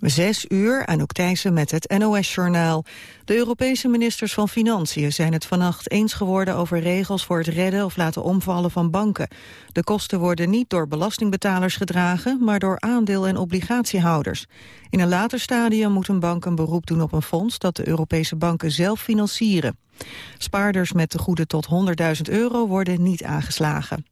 Zes uur, Anouk Thijssen met het NOS-journaal. De Europese ministers van Financiën zijn het vannacht eens geworden over regels voor het redden of laten omvallen van banken. De kosten worden niet door belastingbetalers gedragen, maar door aandeel- en obligatiehouders. In een later stadium moet een bank een beroep doen op een fonds dat de Europese banken zelf financieren. Spaarders met tegoeden tot 100.000 euro worden niet aangeslagen.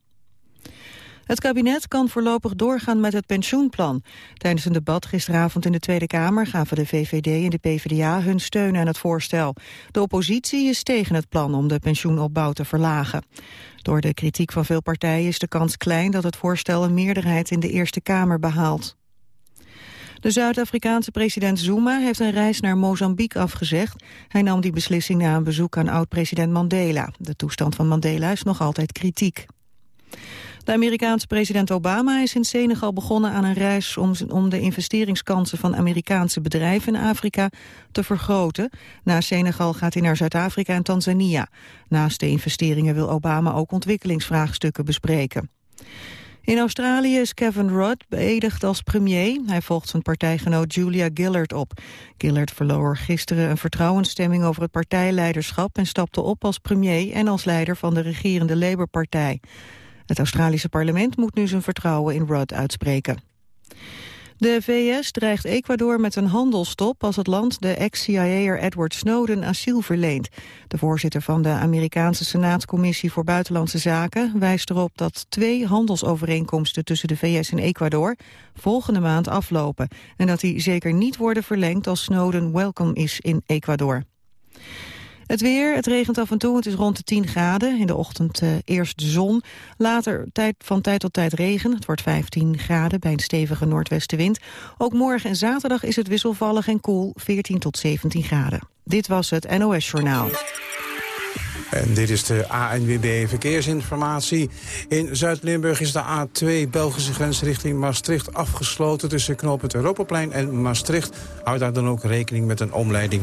Het kabinet kan voorlopig doorgaan met het pensioenplan. Tijdens een debat gisteravond in de Tweede Kamer gaven de VVD en de PvdA hun steun aan het voorstel. De oppositie is tegen het plan om de pensioenopbouw te verlagen. Door de kritiek van veel partijen is de kans klein dat het voorstel een meerderheid in de Eerste Kamer behaalt. De Zuid-Afrikaanse president Zuma heeft een reis naar Mozambique afgezegd. Hij nam die beslissing na een bezoek aan oud-president Mandela. De toestand van Mandela is nog altijd kritiek. De Amerikaanse president Obama is in Senegal begonnen aan een reis om, om de investeringskansen van Amerikaanse bedrijven in Afrika te vergroten. Na Senegal gaat hij naar Zuid-Afrika en Tanzania. Naast de investeringen wil Obama ook ontwikkelingsvraagstukken bespreken. In Australië is Kevin Rudd beëdigd als premier. Hij volgt zijn partijgenoot Julia Gillard op. Gillard verloor gisteren een vertrouwensstemming over het partijleiderschap... en stapte op als premier en als leider van de regerende Labour-partij. Het Australische parlement moet nu zijn vertrouwen in Rudd uitspreken. De VS dreigt Ecuador met een handelstop als het land de ex-CIA'er Edward Snowden asiel verleent. De voorzitter van de Amerikaanse Senaatscommissie voor Buitenlandse Zaken wijst erop dat twee handelsovereenkomsten tussen de VS en Ecuador volgende maand aflopen en dat die zeker niet worden verlengd als Snowden welkom is in Ecuador. Het weer, het regent af en toe, het is rond de 10 graden. In de ochtend uh, eerst zon, later tijd, van tijd tot tijd regen. Het wordt 15 graden bij een stevige noordwestenwind. Ook morgen en zaterdag is het wisselvallig en koel, 14 tot 17 graden. Dit was het NOS Journaal. En dit is de ANWB Verkeersinformatie. In Zuid-Limburg is de A2 Belgische grens richting Maastricht afgesloten... tussen knooppunt Europaplein en Maastricht. Houd daar dan ook rekening met een omleiding.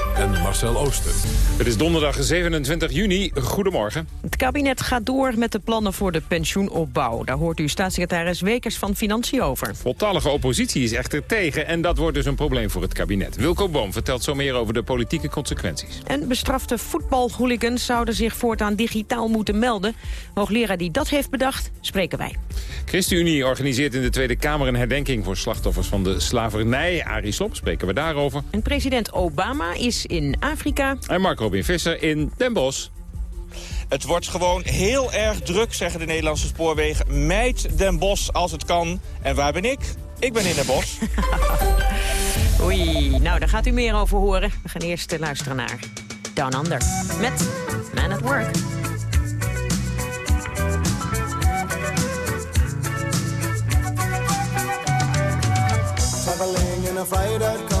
en Marcel Ooster. Het is donderdag 27 juni. Goedemorgen. Het kabinet gaat door met de plannen voor de pensioenopbouw. Daar hoort u staatssecretaris Wekers van Financiën over. Voltallige oppositie is echter tegen en dat wordt dus een probleem voor het kabinet. Wilco Boom vertelt zo meer over de politieke consequenties. En bestrafte voetbalhooligans zouden zich voortaan digitaal moeten melden. Hoogleraar die dat heeft bedacht, spreken wij. ChristenUnie organiseert in de Tweede Kamer een herdenking voor slachtoffers van de slavernij. Arie Slob spreken we daarover. En president Obama is in Afrika. En Mark Robin Visser in Den Bosch. Het wordt gewoon heel erg druk, zeggen de Nederlandse spoorwegen. Meid Den Bosch als het kan. En waar ben ik? Ik ben in Den Bosch. Oei, nou daar gaat u meer over horen. We gaan eerst luisteren naar Down Under met Man at Work. Traveling in a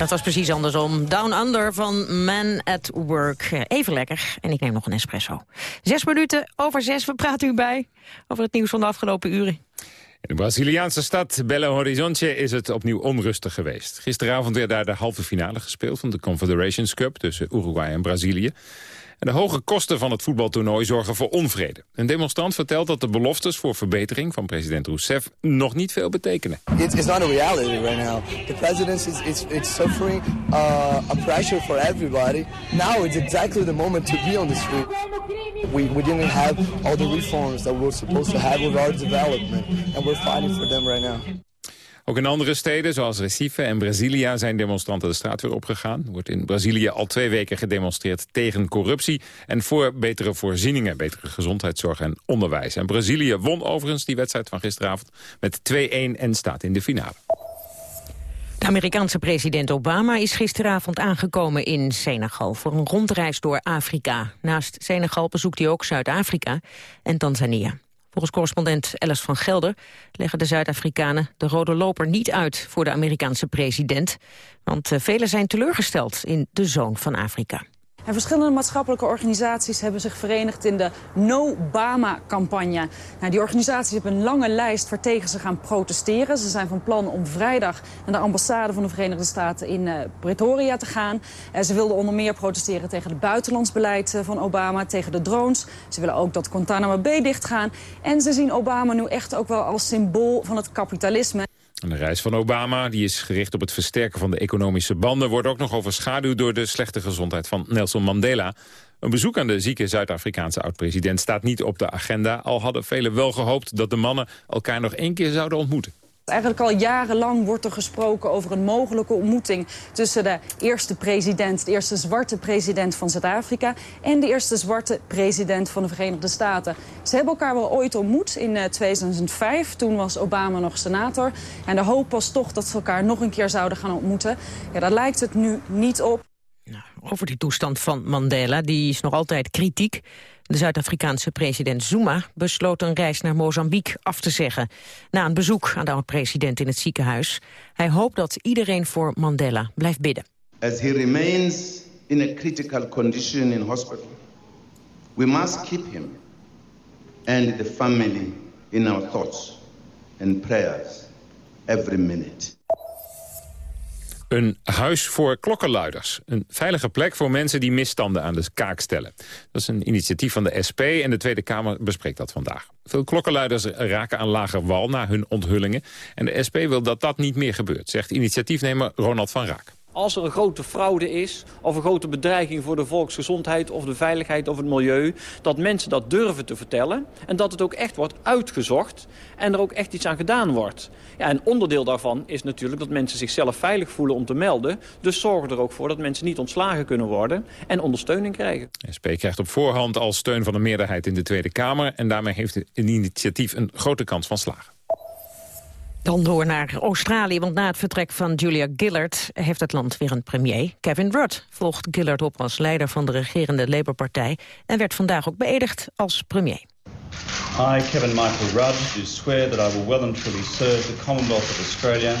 dat was precies andersom. Down Under van Man at Work. Even lekker. En ik neem nog een espresso. Zes minuten over zes. We praten u bij over het nieuws van de afgelopen uren. In de Braziliaanse stad Belo Horizonte is het opnieuw onrustig geweest. Gisteravond werd daar de halve finale gespeeld van de Confederations Cup tussen Uruguay en Brazilië. De hoge kosten van het voetbaltoernooi zorgen voor onvrede. Een demonstrant vertelt dat de beloftes voor verbetering van president Rousseff nog niet veel betekenen. It's, it's not a reality right now. The president is it's, it's suffering uh, a pressure for everybody. Now it's exactly the moment to be on the street. We, we didn't have all the reforms that we were supposed to have with our development. And we're fighting for them right now. Ook in andere steden, zoals Recife en Brasilia, zijn demonstranten de straat weer opgegaan. Er wordt in Brazilië al twee weken gedemonstreerd tegen corruptie... en voor betere voorzieningen, betere gezondheidszorg en onderwijs. En Brazilië won overigens die wedstrijd van gisteravond met 2-1 en staat in de finale. De Amerikaanse president Obama is gisteravond aangekomen in Senegal... voor een rondreis door Afrika. Naast Senegal bezoekt hij ook Zuid-Afrika en Tanzania. Volgens correspondent Alice van Gelder leggen de Zuid-Afrikanen de rode loper niet uit voor de Amerikaanse president. Want eh, velen zijn teleurgesteld in de zoon van Afrika. En verschillende maatschappelijke organisaties hebben zich verenigd in de No-Bama-campagne. Nou, die organisaties hebben een lange lijst waartegen ze gaan protesteren. Ze zijn van plan om vrijdag naar de ambassade van de Verenigde Staten in uh, Pretoria te gaan. Uh, ze wilden onder meer protesteren tegen het buitenlands beleid uh, van Obama, tegen de drones. Ze willen ook dat Guantanamo Bay dichtgaan. En ze zien Obama nu echt ook wel als symbool van het kapitalisme. De reis van Obama die is gericht op het versterken van de economische banden... wordt ook nog overschaduwd door de slechte gezondheid van Nelson Mandela. Een bezoek aan de zieke Zuid-Afrikaanse oud-president staat niet op de agenda... al hadden velen wel gehoopt dat de mannen elkaar nog één keer zouden ontmoeten. Eigenlijk al jarenlang wordt er gesproken over een mogelijke ontmoeting... tussen de eerste president, de eerste zwarte president van Zuid-Afrika... en de eerste zwarte president van de Verenigde Staten. Ze hebben elkaar wel ooit ontmoet in 2005. Toen was Obama nog senator. En de hoop was toch dat ze elkaar nog een keer zouden gaan ontmoeten. Ja, daar lijkt het nu niet op. Nou, over die toestand van Mandela, die is nog altijd kritiek. De Zuid-Afrikaanse president Zuma besloot een reis naar Mozambique af te zeggen. Na een bezoek aan de oud-president in het ziekenhuis. Hij hoopt dat iedereen voor Mandela blijft bidden. As he remains in a critical condition in hospital, we must keep him and the family in our thoughts and prayers every minute. Een huis voor klokkenluiders. Een veilige plek voor mensen die misstanden aan de kaak stellen. Dat is een initiatief van de SP en de Tweede Kamer bespreekt dat vandaag. Veel klokkenluiders raken aan lager wal na hun onthullingen. En de SP wil dat dat niet meer gebeurt, zegt initiatiefnemer Ronald van Raak. Als er een grote fraude is, of een grote bedreiging voor de volksgezondheid... of de veiligheid of het milieu, dat mensen dat durven te vertellen... en dat het ook echt wordt uitgezocht en er ook echt iets aan gedaan wordt. Ja, en onderdeel daarvan is natuurlijk dat mensen zichzelf veilig voelen om te melden. Dus zorgen er ook voor dat mensen niet ontslagen kunnen worden en ondersteuning krijgen. SP krijgt op voorhand al steun van de meerderheid in de Tweede Kamer... en daarmee heeft het initiatief een grote kans van slagen. Dan door naar Australië, want na het vertrek van Julia Gillard... heeft het land weer een premier. Kevin Rudd volgt Gillard op als leider van de regerende Labour-partij... en werd vandaag ook beëdigd als premier. I, Kevin Michael Rudd, do swear that I will well and truly serve the Commonwealth of Australia,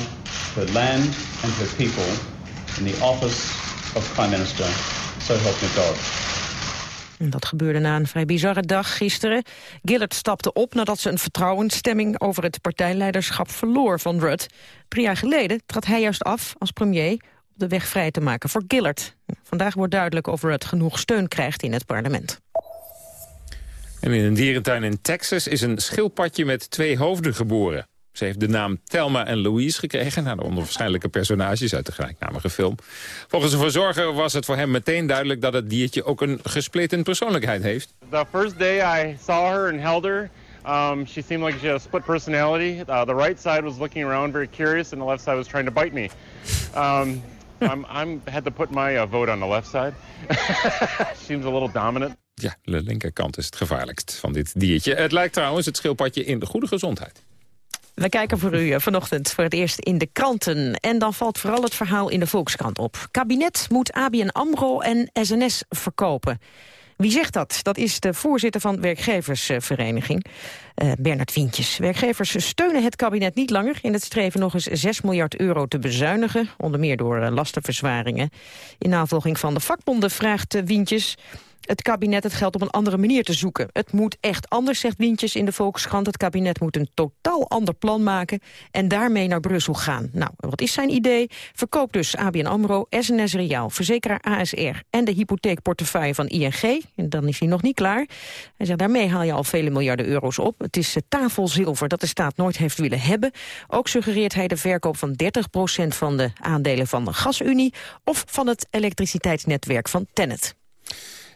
her land and her people, in the office of Prime Minister. So help me God. Dat gebeurde na een vrij bizarre dag gisteren. Gillard stapte op nadat ze een vertrouwensstemming over het partijleiderschap verloor van Rudd. Drie jaar geleden trad hij juist af als premier om de weg vrij te maken voor Gillard. Vandaag wordt duidelijk of Rudd genoeg steun krijgt in het parlement. En in een dierentuin in Texas is een schildpadje met twee hoofden geboren. Ze heeft de naam Thelma en Louise gekregen... naar de onwaarschijnlijke personages uit de gelijknamige film. Volgens de verzorger was het voor hem meteen duidelijk... dat het diertje ook een gespleten persoonlijkheid heeft. The first day I saw her and held her... Um, she seemed like she had a split personality. Uh, the right side was looking around very curious... and the left side was trying to bite me. Um, I'm, I'm had to put my uh, vote on the left side. Seems a little dominant. Ja, de linkerkant is het gevaarlijkst van dit diertje. Het lijkt trouwens het schildpadje in de goede gezondheid. We kijken voor u eh, vanochtend voor het eerst in de kranten. En dan valt vooral het verhaal in de Volkskrant op. Kabinet moet ABN AMRO en SNS verkopen. Wie zegt dat? Dat is de voorzitter van werkgeversvereniging, uh, Bernard Wientjes. Werkgevers steunen het kabinet niet langer in het streven nog eens 6 miljard euro te bezuinigen, onder meer door uh, lastenverzwaringen. In navolging van de vakbonden vraagt Wientjes het kabinet het geld op een andere manier te zoeken. Het moet echt anders, zegt Wientjes in de Volkskrant. Het kabinet moet een totaal ander plan maken en daarmee naar Brussel gaan. Nou, wat is zijn idee? Verkoop dus ABN AMRO, SNS Reaal, verzekeraar ASR... en de hypotheekportefeuille van ING. En dan is hij nog niet klaar. Hij zegt, daarmee haal je al vele miljarden euro's op. Het is uh, tafelzilver dat de staat nooit heeft willen hebben. Ook suggereert hij de verkoop van 30% van de aandelen van de gasunie... of van het elektriciteitsnetwerk van Tennet.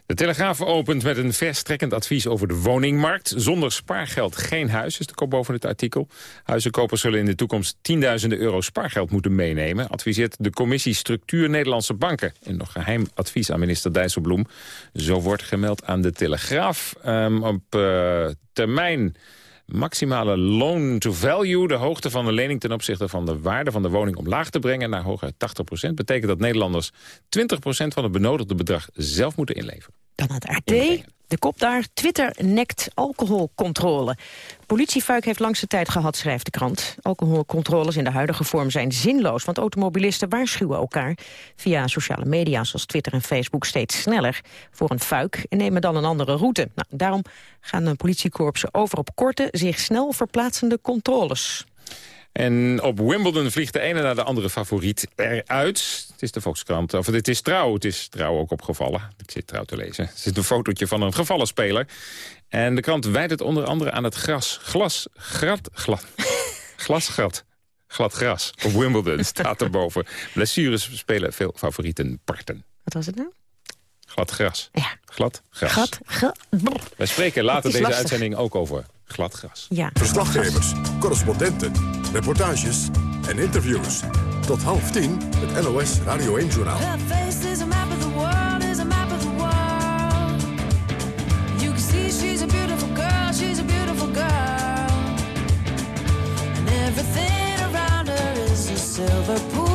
De Telegraaf opent met een verstrekkend advies over de woningmarkt. Zonder spaargeld geen huis, is de kop boven het artikel. Huizenkopers zullen in de toekomst tienduizenden euro spaargeld moeten meenemen... adviseert de commissie Structuur Nederlandse Banken. En nog geheim advies aan minister Dijsselbloem. Zo wordt gemeld aan de Telegraaf. Um, op uh, termijn maximale loan to value, de hoogte van de lening ten opzichte van de waarde van de woning omlaag te brengen naar hooguit 80% betekent dat Nederlanders 20% van het benodigde bedrag zelf moeten inleveren. Dan het RT. De kop daar, Twitter nekt alcoholcontrole. Politiefuik heeft langste tijd gehad, schrijft de krant. Alcoholcontroles in de huidige vorm zijn zinloos... want automobilisten waarschuwen elkaar via sociale media... zoals Twitter en Facebook steeds sneller voor een fuik... en nemen dan een andere route. Nou, daarom gaan de politiekorpsen over op korte, zich snel verplaatsende controles. En op Wimbledon vliegt de ene naar de andere favoriet eruit. Het is de Volkskrant, of het is trouw. Het is trouw ook opgevallen. Ik zit trouw te lezen. Het is een fotootje van een gevallen speler. En de krant wijdt het onder andere aan het gras. Glas, grat, glad. Glasgat. Glad gras. Op Wimbledon staat erboven. Blessures spelen veel favorieten parten. Wat was het nou? Glad gras. Ja. Glad gras. Glad, glad, Wij spreken later deze lastig. uitzending ook over glad gras. Ja. Verslaggevers, correspondenten, reportages en interviews. Tot half tien, het NOS Radio 1-journaal. Everything around her is a silver pool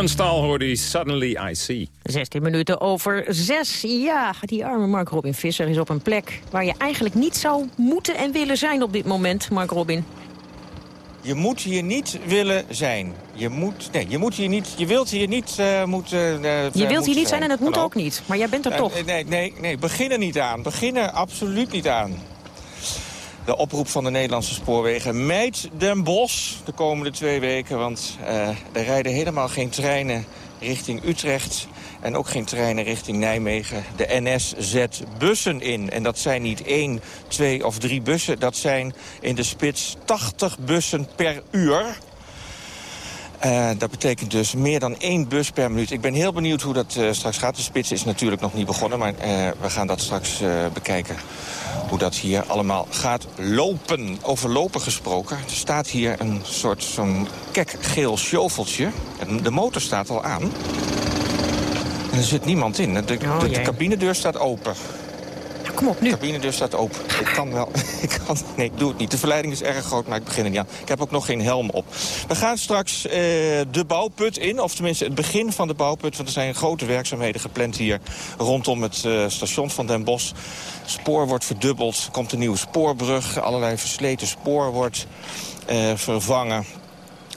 Dunstal hoorde hij Suddenly I See. 16 minuten over 6. Ja, die arme Mark Robin Visser is op een plek... waar je eigenlijk niet zou moeten en willen zijn op dit moment, Mark Robin. Je moet hier niet willen zijn. Je moet, nee, je moet hier niet, je wilt hier niet uh, moeten uh, Je wilt hier niet zijn en het moet ook niet, maar jij bent er Uh, toch. Nee, nee, nee, begin er niet aan. Begin er absoluut niet aan. De oproep van de Nederlandse spoorwegen. Meid Den Bosch de komende twee weken. Want uh, er rijden helemaal geen treinen richting Utrecht. En ook geen treinen richting Nijmegen. De NS zet bussen in. En dat zijn niet één, twee of drie bussen. Dat zijn in de spits 80 bussen per uur. Uh, dat betekent dus meer dan één bus per minuut. Ik ben heel benieuwd hoe dat uh, straks gaat. De spits is natuurlijk nog niet begonnen, maar uh, we gaan dat straks bekijken. Hoe dat hier allemaal gaat lopen. Over lopen gesproken. Er staat hier een soort zo'n kek geel shoveltje. De motor staat al aan. En er zit niemand in. De, de, Oh, de, cabinedeur staat open. Kom op nu. Staat open. Ik kan wel. Ik kan, nee, ik doe het niet. De verleiding is erg groot, maar ik begin er niet aan. Ik heb ook nog geen helm op. We gaan straks eh, de bouwput in. Of tenminste het begin van de bouwput. Want er zijn grote werkzaamheden gepland hier rondom het eh, station van Den Bosch. Spoor wordt verdubbeld. Er komt een nieuwe spoorbrug. Allerlei versleten spoor wordt eh, vervangen.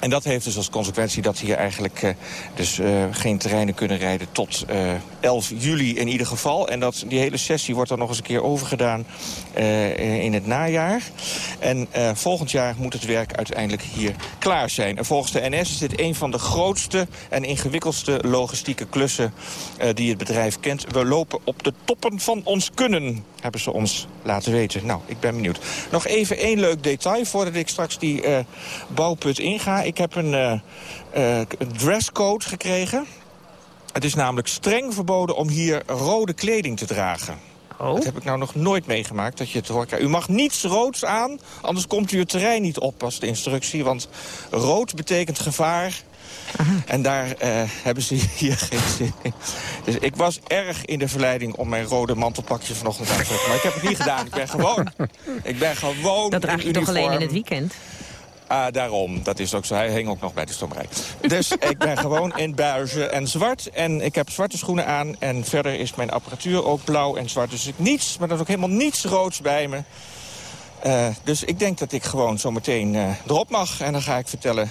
En dat heeft dus als consequentie dat hier eigenlijk uh, dus, uh, geen treinen kunnen rijden tot uh, 11 juli in ieder geval. En dat, die hele sessie wordt dan nog eens een keer overgedaan in het najaar. En volgend jaar moet het werk uiteindelijk hier klaar zijn. En volgens de NS is dit een van de grootste en ingewikkeldste logistieke klussen die het bedrijf kent. We lopen op de toppen van ons kunnen, hebben ze ons laten weten. Nou, ik ben benieuwd. Nog even één leuk detail voordat ik straks die bouwput inga. Ik heb een uh, uh, dresscode gekregen. Het is namelijk streng verboden om hier rode kleding te dragen. Oh. Dat heb ik nou nog nooit meegemaakt, dat je het hoort. U mag niets roods aan, anders komt u het terrein niet op als de instructie. Want rood betekent gevaar. Aha. En daar uh, hebben ze hier geen zin in. Dus ik was erg in de verleiding om mijn rode mantelpakje vanochtend aan te zetten. Maar ik heb het niet gedaan. Ik ben gewoon... Ik ben gewoon Dat draag je toch alleen in het weekend? Ah, daarom. Dat is ook zo. Hij hing ook nog bij de stommerij. Dus ik ben gewoon in beige en zwart. En ik heb zwarte schoenen aan. En verder is mijn apparatuur ook blauw en zwart. Dus ik niets, maar er is ook helemaal niets roods bij me. Uh, dus ik denk dat ik gewoon zo meteen uh, erop mag. En dan ga ik vertellen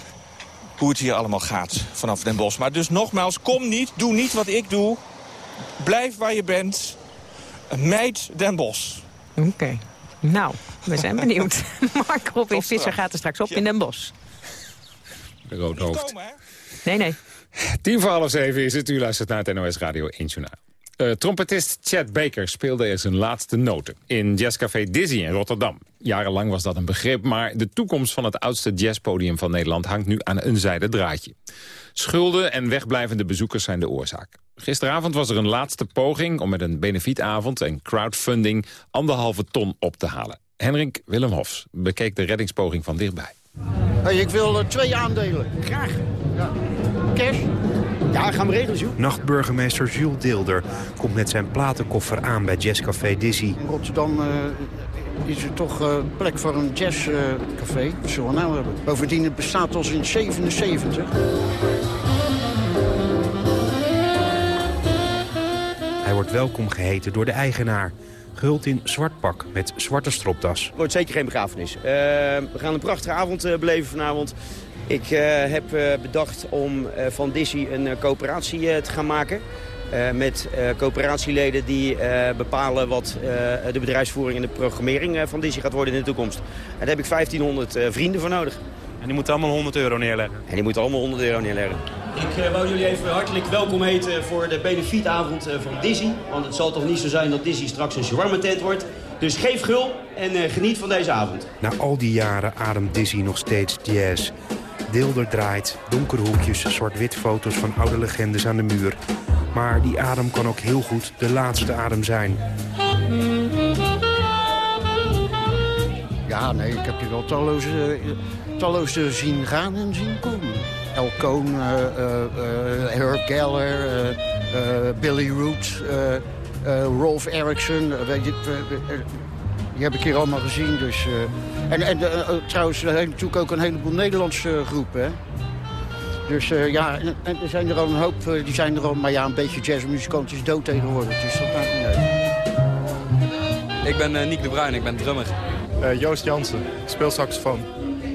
hoe het hier allemaal gaat vanaf Den Bosch. Maar dus nogmaals, kom niet, doe niet wat ik doe. Blijf waar je bent. Meid Den Bosch. Oké. Okay. Nou, we zijn benieuwd. Mark Robin Visser gaat er straks op in Den Bosch. De roodhoofd. Komen, nee, nee. Tien voor half zeven is het. U luistert naar het NOS Radio 1 Journaal. Uh, trompetist Chad Baker speelde er zijn laatste noten in Jazzcafé Dizzy in Rotterdam. Jarenlang was dat een begrip, maar de toekomst van het oudste jazzpodium van Nederland hangt nu aan een zijde draadje. Schulden en wegblijvende bezoekers zijn de oorzaak. Gisteravond was er een laatste poging om met een benefietavond en crowdfunding anderhalve ton op te halen. Henrik Willem Hofs bekeek de reddingspoging van dichtbij. Hey, ik wil uh, twee aandelen. Graag. Ja. Cash? Ja, gaan we regelen, Jules. Nachtburgemeester Jules Deelder komt met zijn platenkoffer aan bij Jazzcafé Dizzy. In Rotterdam uh, is er toch uh, plek voor een jazzcafé. Uh, Wat zullen we nou hebben? Bovendien, het bestaat al sinds 77. Hij wordt welkom geheten door de eigenaar. Gehuld in zwart pak met zwarte stropdas. Het wordt zeker geen begrafenis. Uh, we gaan een prachtige avond uh, beleven vanavond. Ik uh, heb bedacht om van Dizzy een coöperatie te gaan maken. met coöperatieleden die bepalen wat de bedrijfsvoering en de programmering van Dizzy gaat worden in de toekomst. En daar heb ik 1500 vrienden voor nodig. En die moeten allemaal 100 euro neerleggen? En die moeten allemaal 100 euro neerleggen. Ik uh, wou jullie even hartelijk welkom heten voor de benefietavond uh, van Dizzy. Want het zal toch niet zo zijn dat Dizzy straks een shawarma tent wordt. Dus geef gul en uh, geniet van deze avond. Na al die jaren ademt Dizzy nog steeds jazz. Deelder draait, donkere hoekjes, zwart-wit foto's van oude legendes aan de muur. Maar die adem kan ook heel goed de laatste adem zijn. Ja, nee, ik heb je wel talloze, talloze zien gaan en zien komen. El Cohn, uh, uh, Herb Geller, uh, Billy Root, Rolf Erickson. weet je, die heb ik hier allemaal gezien. Dus, en en trouwens, er zijn natuurlijk ook een heleboel Nederlandse groepen. Hè? Dus eh, ja, en, en er zijn er al een hoop, eh, die zijn er al, maar ja, een beetje jazzmuzikant is dood tegenwoordig. Dus dat maakt niet uit. Ik ben uh, Nick de Bruin, ik ben drummer. Joost Jansen, speel saxofoon.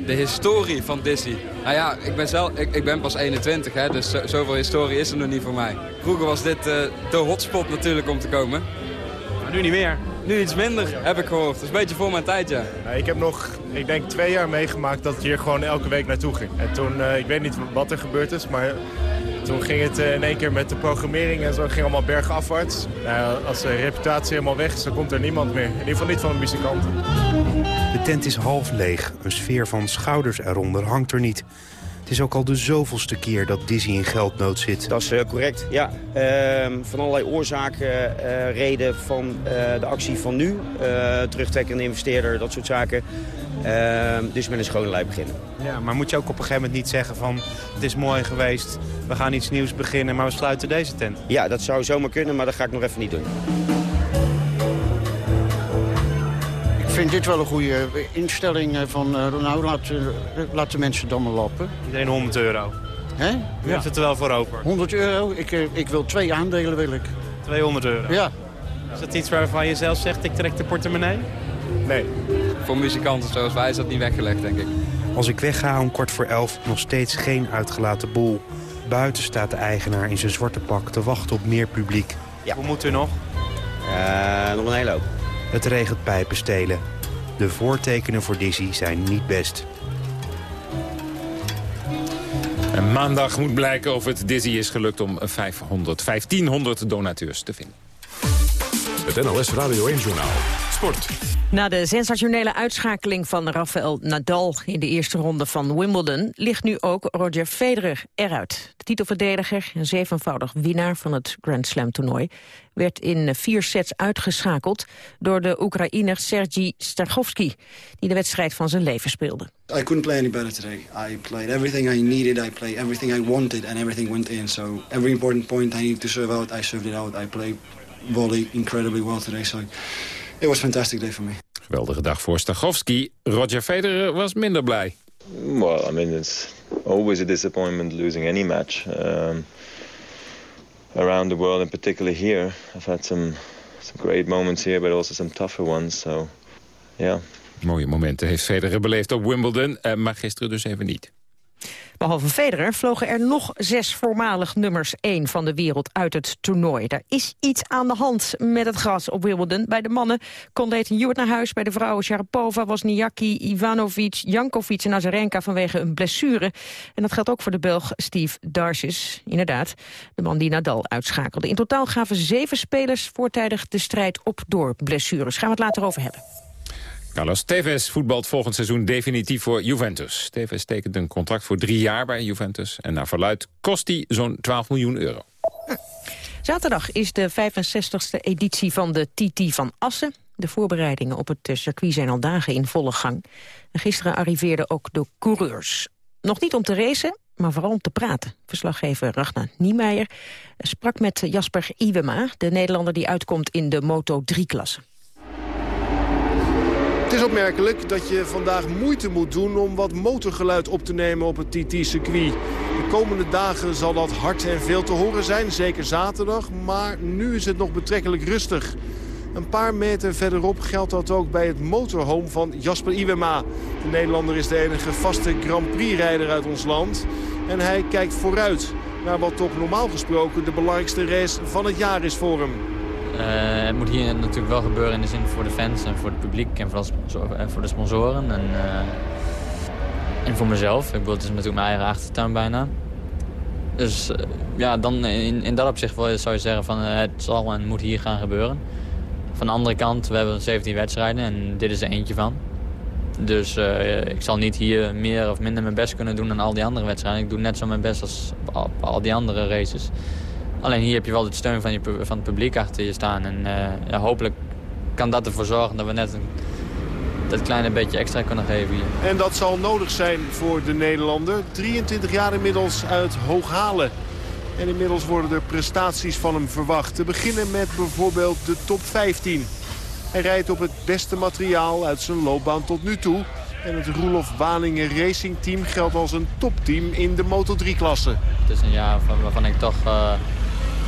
De historie van Dizzy. Nou ja, ik ben, zelf, ik, ik ben pas 21, hè, dus zo, zoveel historie is er nog niet voor mij. Vroeger was dit de hotspot natuurlijk om te komen. Maar nu niet meer. Nu iets minder, heb ik gehoord. Dat is een beetje voor mijn tijd, ja. ik heb nog, ik denk, twee jaar meegemaakt dat ik hier gewoon elke week naartoe ging. En toen, uh, ik weet niet wat er gebeurd is, maar toen ging het uh, in één keer met de programmering en zo. ging allemaal bergafwaarts. Nou, als de reputatie helemaal weg is, dan komt er niemand meer. In ieder geval niet van de muzikanten. De tent is half leeg. Een sfeer van schouders eronder hangt er niet. Het is ook al de zoveelste keer dat Dizzy in geldnood zit. Dat is uh, correct, ja. Uh, van allerlei oorzaken, uh, reden van de actie van nu. terugtrekkende investeerder, dat soort zaken. Ehm, dus met een schone lei beginnen. Ja, maar moet je ook op een gegeven moment niet zeggen van... het is mooi geweest, we gaan iets nieuws beginnen, maar we sluiten deze tent? Ja, dat zou zomaar kunnen, maar dat ga ik nog even niet doen. Vind dit wel een goede instelling van... nou, laat, laat de mensen dan maar lappen. Iedereen 100 euro. Hè? U ja. heeft het er wel voor over. 100 euro? Ik, ik wil twee aandelen, wil ik. 200 euro? Ja. Is dat iets waarvan je zelf zegt, ik trek de portemonnee? Nee. Voor muzikanten zoals wij is dat niet weggelegd, denk ik. Als ik wegga om kwart voor elf, nog steeds geen uitgelaten boel. Buiten staat de eigenaar in zijn zwarte pak te wachten op meer publiek. Ja. Hoe moet u nog? Uh, nog een hele hoop. Het regent pijpen stelen. De voortekenen voor Dizzy zijn niet best. En maandag moet blijken of het Dizzy is gelukt om 500, 1500 donateurs te vinden. Het NLS Radio 1-journaal. Sport. Na de sensationele uitschakeling van Rafael Nadal in de eerste ronde van Wimbledon... ligt nu ook Roger Federer eruit. De titelverdediger en zevenvoudig winnaar van het Grand Slam toernooi... werd in vier sets uitgeschakeld door de Oekraïner Sergei Stargovski... die de wedstrijd van zijn leven speelde. I couldn't play any better today. I played everything I needed, I played everything I wanted and everything went in. So every important point I needed to serve out, I served it out. I played volley incredibly well today, so... It was a fantastic day for me. Geweldige dag voor Stachowski. Roger Federer was minder blij. Well, I mean, it's always a disappointment losing any match. Um, around the world, and particularly here, I've had some some great moments here, but also some tougher ones. So, yeah. Mooie momenten heeft Federer beleefd op Wimbledon, uh, maar gisteren dus even niet. Behalve Federer vlogen er nog zes voormalig nummers 1 van de wereld uit het toernooi. Er is iets aan de hand met het gras op Wimbledon. Bij de mannen kon Leighton Hewitt naar huis. Bij de vrouwen Sharapova, Wozniacki, Ivanovic, Jankovic en Azarenka vanwege een blessure. En dat geldt ook voor de Belg Steve Darcis. Inderdaad, de man die Nadal uitschakelde. In totaal gaven zeven spelers voortijdig de strijd op door blessures. Gaan we het later over hebben. Carlos Tevez voetbalt volgend seizoen definitief voor Juventus. Tevez tekent een contract voor drie jaar bij Juventus. En naar verluid kost hij zo'n 12 miljoen euro. Zaterdag is de 65e editie van de TT van Assen. De voorbereidingen op het circuit zijn al dagen in volle gang. En gisteren arriveerden ook de coureurs. Nog niet om te racen, maar vooral om te praten. Verslaggever Ragnar Niemeyer sprak met Jasper Iwema... de Nederlander die uitkomt in de Moto3-klasse. Het is opmerkelijk dat je vandaag moeite moet doen om wat motorgeluid op te nemen op het TT-circuit. De komende dagen zal dat hard en veel te horen zijn, zeker zaterdag. Maar nu is het nog betrekkelijk rustig. Een paar meter verderop geldt dat ook bij het motorhome van Jasper Iwema. De Nederlander is de enige vaste Grand Prix-rijder uit ons land. En hij kijkt vooruit naar wat toch normaal gesproken de belangrijkste race van het jaar is voor hem. Uh, het moet hier natuurlijk wel gebeuren in de zin voor de fans en voor het publiek en en voor de sponsoren. En, uh, en voor mezelf. Ik bedoel, het is natuurlijk mijn eigen achtertuin bijna. Dus ja, dan in, in dat opzicht zou je zeggen van het zal en moet hier gaan gebeuren. Van de andere kant, we hebben 17 wedstrijden en dit is er eentje van. Dus ik zal niet hier meer of minder mijn best kunnen doen dan al die andere wedstrijden. Ik doe net zo mijn best als op al die andere races. Alleen hier heb je wel de steun van, je, van het publiek achter je staan. En uh, ja, hopelijk kan dat ervoor zorgen dat we net een, dat kleine beetje extra kunnen geven hier. En dat zal nodig zijn voor de Nederlander. 23 jaar inmiddels uit Hooghalen. En inmiddels worden er prestaties van hem verwacht. Te beginnen met bijvoorbeeld de top 15. Hij rijdt op het beste materiaal uit zijn loopbaan tot nu toe. En het Roelof Waningen Racing Team geldt als een topteam in de Moto3-klasse. Het is een jaar van- waarvan ik toch eh,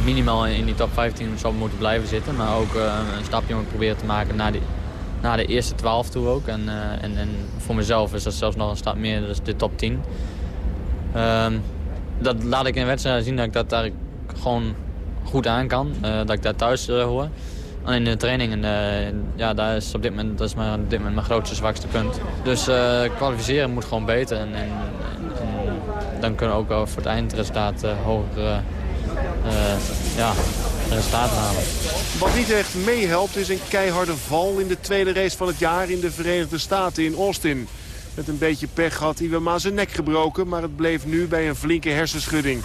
minimaal in die top 15 zou moeten blijven zitten. Maar ook eh, een stapje moet proberen te maken naar, die, de eerste 12 toe ook. En, eh, en, en voor mezelf is dat zelfs nog een stap meer, dus de top 10. Ehm, dat laat ik in de wedstrijd zien dat ik dat daar gewoon goed aan kan. eh, dat ik daar thuis eh, hoor. In de training, ja, daar is op dit moment, dat is mijn, op dit moment mijn grootste zwakste punt. Dus kwalificeren moet gewoon beter. En, en, en dan kunnen we ook voor het eindresultaat hogere ja, resultaten halen. Wat niet echt meehelpt is een keiharde val in de tweede race van het jaar in de Verenigde Staten in Austin. Met een beetje pech had Iwema zijn nek gebroken, maar het bleef nu bij een flinke hersenschudding.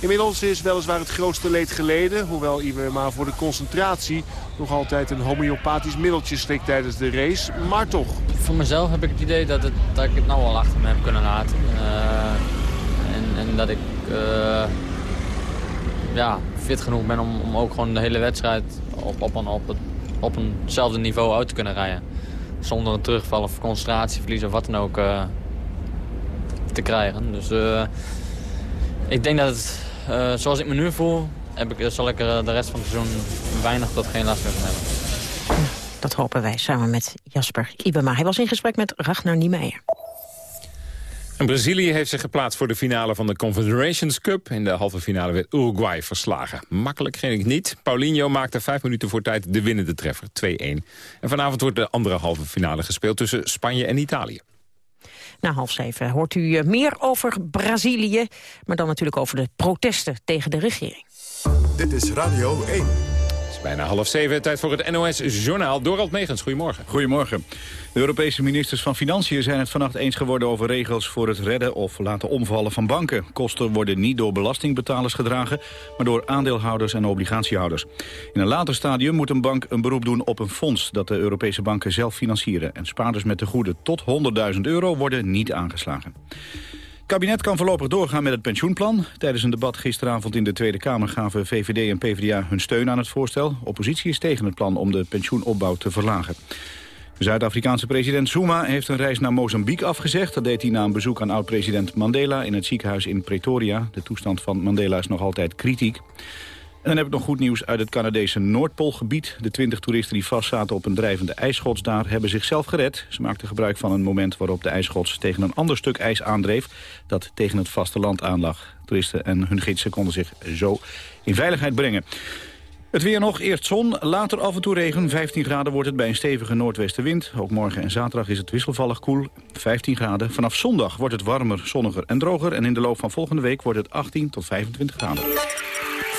Inmiddels is weliswaar het grootste leed geleden, hoewel Iwema voor de concentratie nog altijd een homeopathisch middeltje slikt tijdens de race, maar toch. Voor mezelf heb ik het idee dat, het, dat ik het nou al achter me heb kunnen laten. Eh, en, en dat ik eh, ja, fit genoeg ben om, om ook gewoon de hele wedstrijd op, op, een, op, het, op eenzelfde niveau uit te kunnen rijden. Zonder een terugval of concentratieverlies of wat dan ook eh, te krijgen. Dus eh, ik denk dat het, eh, zoals ik me nu voel, heb ik, zal ik er de rest van het seizoen weinig tot geen last meer van hebben. Dat hopen wij samen met Jasper Ibema. Hij was in gesprek met Ragnar Niemeyer. En Brazilië heeft zich geplaatst voor de finale van de Confederations Cup. In de halve finale werd Uruguay verslagen. Makkelijk ging het niet. Paulinho maakte vijf minuten voor tijd de winnende treffer, 2-1. En vanavond wordt de andere halve finale gespeeld tussen Spanje en Italië. Na half zeven hoort u eh, meer over Brazilië... maar dan natuurlijk over de protesten tegen de regering. Dit is Radio 1. Bijna half zeven, tijd voor het NOS-journaal. Dorald Megens, goedemorgen. Goedemorgen. De Europese ministers van Financiën zijn het vannacht eens geworden over regels voor het redden of laten omvallen van banken. Kosten worden niet door belastingbetalers gedragen, maar door aandeelhouders en obligatiehouders. In een later stadium moet een bank een beroep doen op een fonds dat de Europese banken zelf financieren. En spaarders met tegoeden tot 100.000 euro worden niet aangeslagen. Kabinet kan voorlopig doorgaan met het pensioenplan. Tijdens een debat gisteravond in de Tweede Kamer gaven VVD en PvdA hun steun aan het voorstel. Oppositie is tegen het plan om de pensioenopbouw te verlagen. Zuid-Afrikaanse president Zuma heeft een reis naar Mozambique afgezegd. Dat deed hij na een bezoek aan oud-president Mandela in het ziekenhuis in Pretoria. De toestand van Mandela is nog altijd kritiek. En dan heb ik nog goed nieuws uit het Canadese Noordpoolgebied. De 20 toeristen die vastzaten op een drijvende ijsschots daar hebben zichzelf gered. Ze maakten gebruik van een moment waarop de ijsschots tegen een ander stuk ijs aandreef... dat tegen het vasteland aanlag. Toeristen en hun gidsen konden zich zo in veiligheid brengen. Het weer nog, eerst zon, later af en toe regen. 15 graden wordt het bij een stevige noordwestenwind. Ook morgen en zaterdag is het wisselvallig koel. 15 graden. Vanaf zondag wordt het warmer, zonniger en droger. En in de loop van volgende week wordt het 18 tot 25 graden.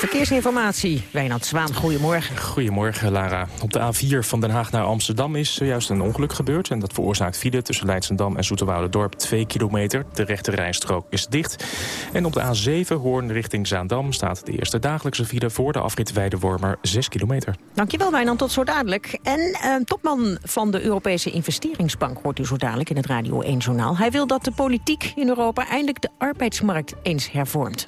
Verkeersinformatie, Wijnand Zwaan, goedemorgen. Goedemorgen, Lara. Op de A4 van Den Haag naar Amsterdam is zojuist een ongeluk gebeurd. En dat veroorzaakt file tussen Leidsendam en Dorp 2 kilometer. De rechte rijstrook is dicht. En op de A7 Hoorn richting Zaandam staat de eerste dagelijkse file... voor de afrit Weidewormer 6 kilometer. Dankjewel Wijnand, tot zo dadelijk. En eh, topman van de Europese investeringsbank hoort u zo dadelijk in het Radio 1-journaal. Hij wil dat de politiek in Europa eindelijk de arbeidsmarkt eens hervormt.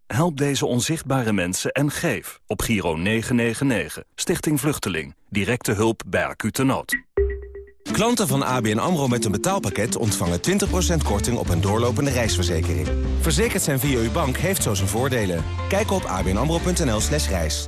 Help deze onzichtbare mensen en geef op Giro 999. Stichting Vluchteling. Directe hulp bij acute nood. Klanten van ABN AMRO met een betaalpakket ontvangen 20% korting op een doorlopende reisverzekering. Verzekerd zijn via uw bank heeft zo zijn voordelen. Kijk op abnamro.nl slash reis.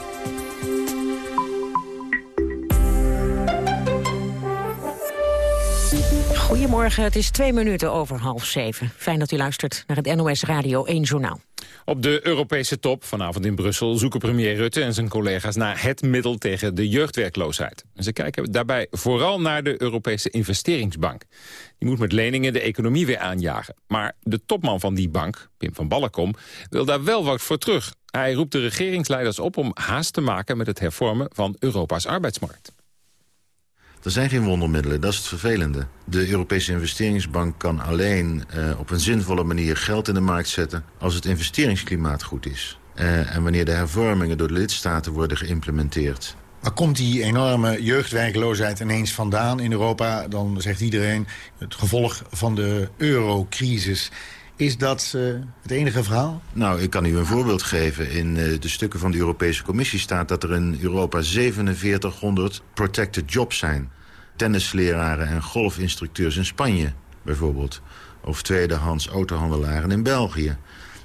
Goedemorgen, het is twee minuten over half zeven. Fijn dat u luistert naar het NOS Radio 1 Journaal. Op de Europese top vanavond in Brussel zoeken premier Rutte en zijn collega's naar het middel tegen de jeugdwerkloosheid. Ze kijken daarbij vooral naar de Europese investeringsbank. Die moet met leningen de economie weer aanjagen. Maar de topman van die bank, Pim van Ballenkom, wil daar wel wat voor terug. Hij roept de regeringsleiders op om haast te maken met het hervormen van Europa's arbeidsmarkt. Er zijn geen wondermiddelen, dat is het vervelende. De Europese investeringsbank kan alleen uh, op een zinvolle manier geld in de markt zetten... als het investeringsklimaat goed is. Uh, en wanneer de hervormingen door de lidstaten worden geïmplementeerd. Waar komt die enorme jeugdwerkloosheid ineens vandaan in Europa? Dan zegt iedereen het gevolg van de eurocrisis. Is dat uh, het enige verhaal? Nou, ik kan u een voorbeeld geven. In uh, de stukken van de Europese Commissie staat dat er in Europa 4700 protected jobs zijn. Tennisleraren en golfinstructeurs in Spanje, bijvoorbeeld. Of tweedehands autohandelaren in België.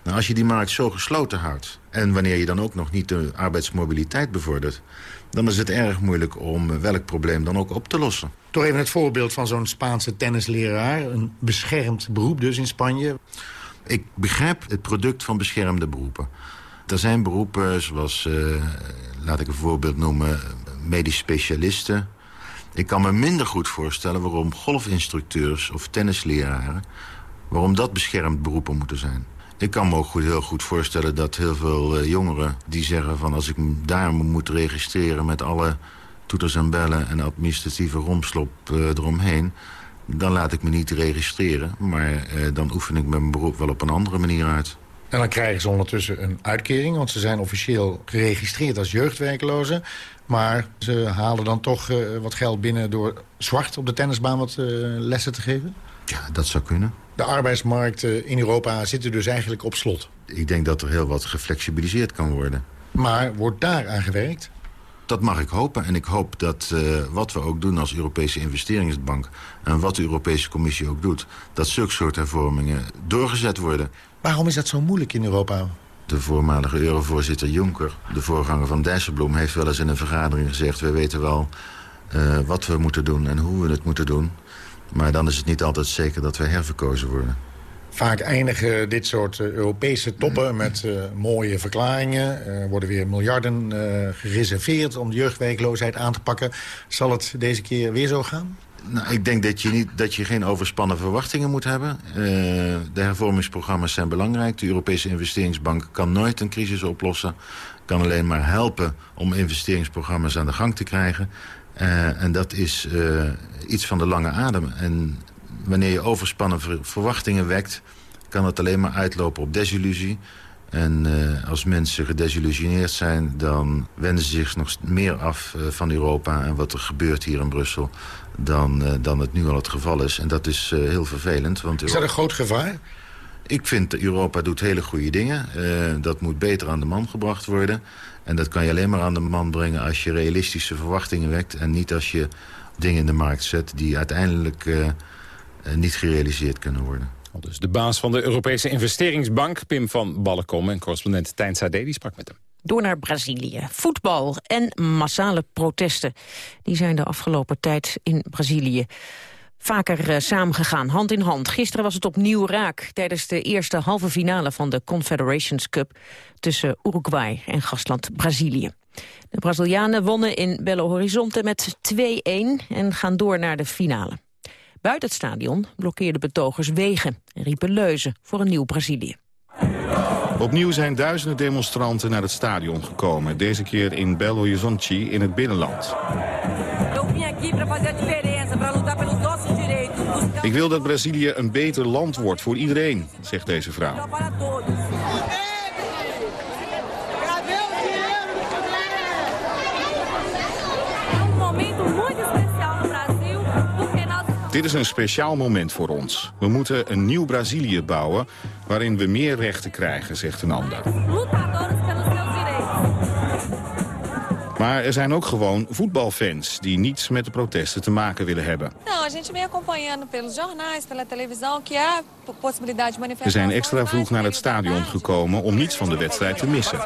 Nou, als je die markt zo gesloten houdt... en wanneer je dan ook nog niet de arbeidsmobiliteit bevordert... dan is het erg moeilijk om welk probleem dan ook op te lossen. Toch even het voorbeeld van zo'n Spaanse tennisleraar. Een beschermd beroep dus in Spanje. Ik begrijp het product van beschermde beroepen. Er zijn beroepen zoals, uh, laat ik een voorbeeld noemen, medisch specialisten. Ik kan me minder goed voorstellen waarom golfinstructeurs of tennisleraren... waarom dat beschermd beroepen moeten zijn. Ik kan me ook heel goed voorstellen dat heel veel uh, jongeren die zeggen van... als ik daar moet registreren met alle toeters en bellen en administratieve romslop uh, eromheen... dan laat ik me niet registreren, maar uh, dan oefen ik mijn beroep wel op een andere manier uit. En dan krijgen ze ondertussen een uitkering, want ze zijn officieel geregistreerd als jeugdwerklozen. Maar ze halen dan toch uh, wat geld binnen door zwart op de tennisbaan wat lessen te geven? Ja, dat zou kunnen. De arbeidsmarkt in Europa zit dus eigenlijk op slot. Ik denk dat er heel wat geflexibiliseerd kan worden. Maar wordt daar aan gewerkt? Dat mag ik hopen. En ik hoop dat uh, wat we ook doen als Europese investeringsbank... en wat de Europese Commissie ook doet... dat zulke soort hervormingen doorgezet worden. Waarom is dat zo moeilijk in Europa? De voormalige eurovoorzitter Juncker, de voorganger van Dijsselbloem... heeft wel eens in een vergadering gezegd... we weten wel uh, wat we moeten doen en hoe we het moeten doen. Maar dan is het niet altijd zeker dat we herverkozen worden. Vaak eindigen dit soort uh, Europese toppen met uh, mooie verklaringen. Er worden weer miljarden uh, gereserveerd om de jeugdwerkloosheid aan te pakken. Zal het deze keer weer zo gaan? Nou, ik denk dat je, niet, dat je geen overspannen verwachtingen moet hebben. de hervormingsprogramma's zijn belangrijk. De Europese investeringsbank kan nooit een crisis oplossen. Kan alleen maar helpen om investeringsprogramma's aan de gang te krijgen. en dat is iets van de lange adem. En wanneer je overspannen verwachtingen wekt... kan het alleen maar uitlopen op desillusie. En uh, als mensen gedesillusioneerd zijn... dan wenden ze zich nog meer af uh, van Europa en wat er gebeurt hier in Brussel... dan, uh, dan het nu al het geval is. En dat is heel vervelend. Want is dat een groot gevaar? Ik vind dat Europa doet hele goede dingen. dat moet beter aan de man gebracht worden. En dat kan je alleen maar aan de man brengen als je realistische verwachtingen wekt... en niet als je dingen in de markt zet die uiteindelijk niet gerealiseerd kunnen worden. Dus de baas van de Europese investeringsbank, Pim van Ballekom... en correspondent Tijn Sade, die sprak met hem. Door naar Brazilië. Voetbal en massale protesten. Die zijn de afgelopen tijd in Brazilië vaker uh, samengegaan, hand in hand. Gisteren was het opnieuw raak tijdens de eerste halve finale van de Confederations Cup tussen Uruguay en gastland Brazilië. De Brazilianen wonnen in Belo Horizonte met 2-1 en gaan door naar de finale. Buiten het stadion blokkeerden betogers wegen en riepen leuzen voor een nieuw Brazilië. Opnieuw zijn duizenden demonstranten naar het stadion gekomen. Deze keer in Belo Horizonte in het binnenland. Ik wil dat Brazilië een beter land wordt voor iedereen, zegt deze vrouw. Dit is een speciaal moment voor ons. We moeten een nieuw Brazilië bouwen waarin we meer rechten krijgen, zegt een ander. Maar er zijn ook gewoon voetbalfans die niets met de protesten te maken willen hebben. Nou. We zijn extra vroeg naar het stadion gekomen om niets van de wedstrijd te missen.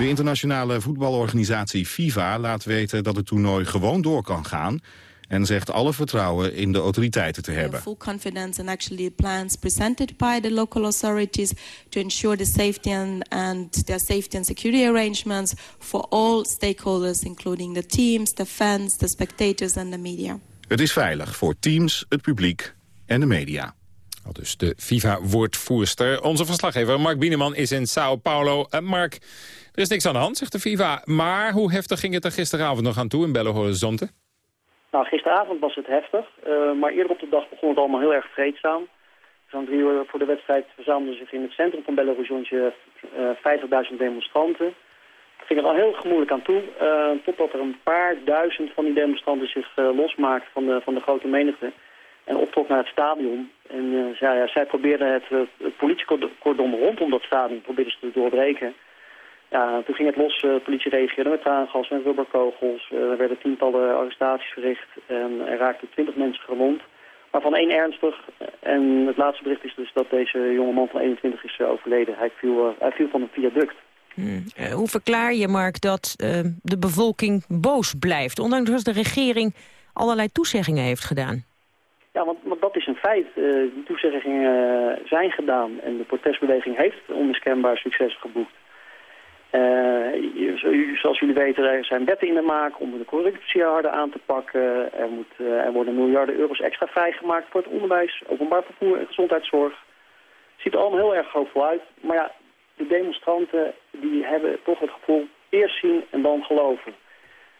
De internationale voetbalorganisatie FIFA laat weten dat het toernooi gewoon door kan gaan en zegt alle vertrouwen in de autoriteiten te hebben. Full confidence in actually plans presented by the local authorities to ensure the safety and, and their safety and security arrangements for all stakeholders, including the teams, the fans, the spectators and the media. Het is veilig voor teams, het publiek en de media. Al dus de FIFA-woordvoerster. Onze verslaggever Mark Bieneman is in Sao Paulo. Uh, Mark, er is niks aan de hand, zegt de FIFA. Maar hoe heftig ging het er gisteravond nog aan toe in Belo Horizonte? Nou, gisteravond was het heftig. Uh, maar eerder op de dag begon het allemaal heel erg vreedzaam. Zo'n drie uur voor de wedstrijd verzamelden zich in het centrum van Belo Horizonte uh, 50.000 demonstranten. Het ging er al heel gemoeilijk aan toe. Uh, totdat er een paar duizend van die demonstranten zich losmaakten van de, van de grote menigte. En optrok naar het stadion. En zij, zij probeerden het, het politiecordon rondom dat stadion probeerden ze te doorbreken. Ja, toen ging het los. de politie reageerde met traangas, met rubberkogels. er werden tientallen arrestaties verricht en er raakten twintig mensen gewond. Maar van één ernstig. En het laatste bericht is dus dat deze jonge man van 21 is overleden. Hij viel, hij viel van een viaduct. Hmm. hoe verklaar je, Mark, dat de bevolking boos blijft... ondanks dat de regering allerlei toezeggingen heeft gedaan? Ja, want, want dat is een feit. die toezeggingen zijn gedaan en de protestbeweging heeft onmiskenbaar succes geboekt. Uh, zoals jullie weten, zijn wetten in de maak om de corruptie harder aan te pakken. Er, moet, uh, er worden miljarden euro's extra vrijgemaakt voor het onderwijs, openbaar vervoer en gezondheidszorg. Ziet er allemaal heel erg hoopvol uit. Maar ja, de demonstranten die hebben toch het gevoel eerst zien en dan geloven.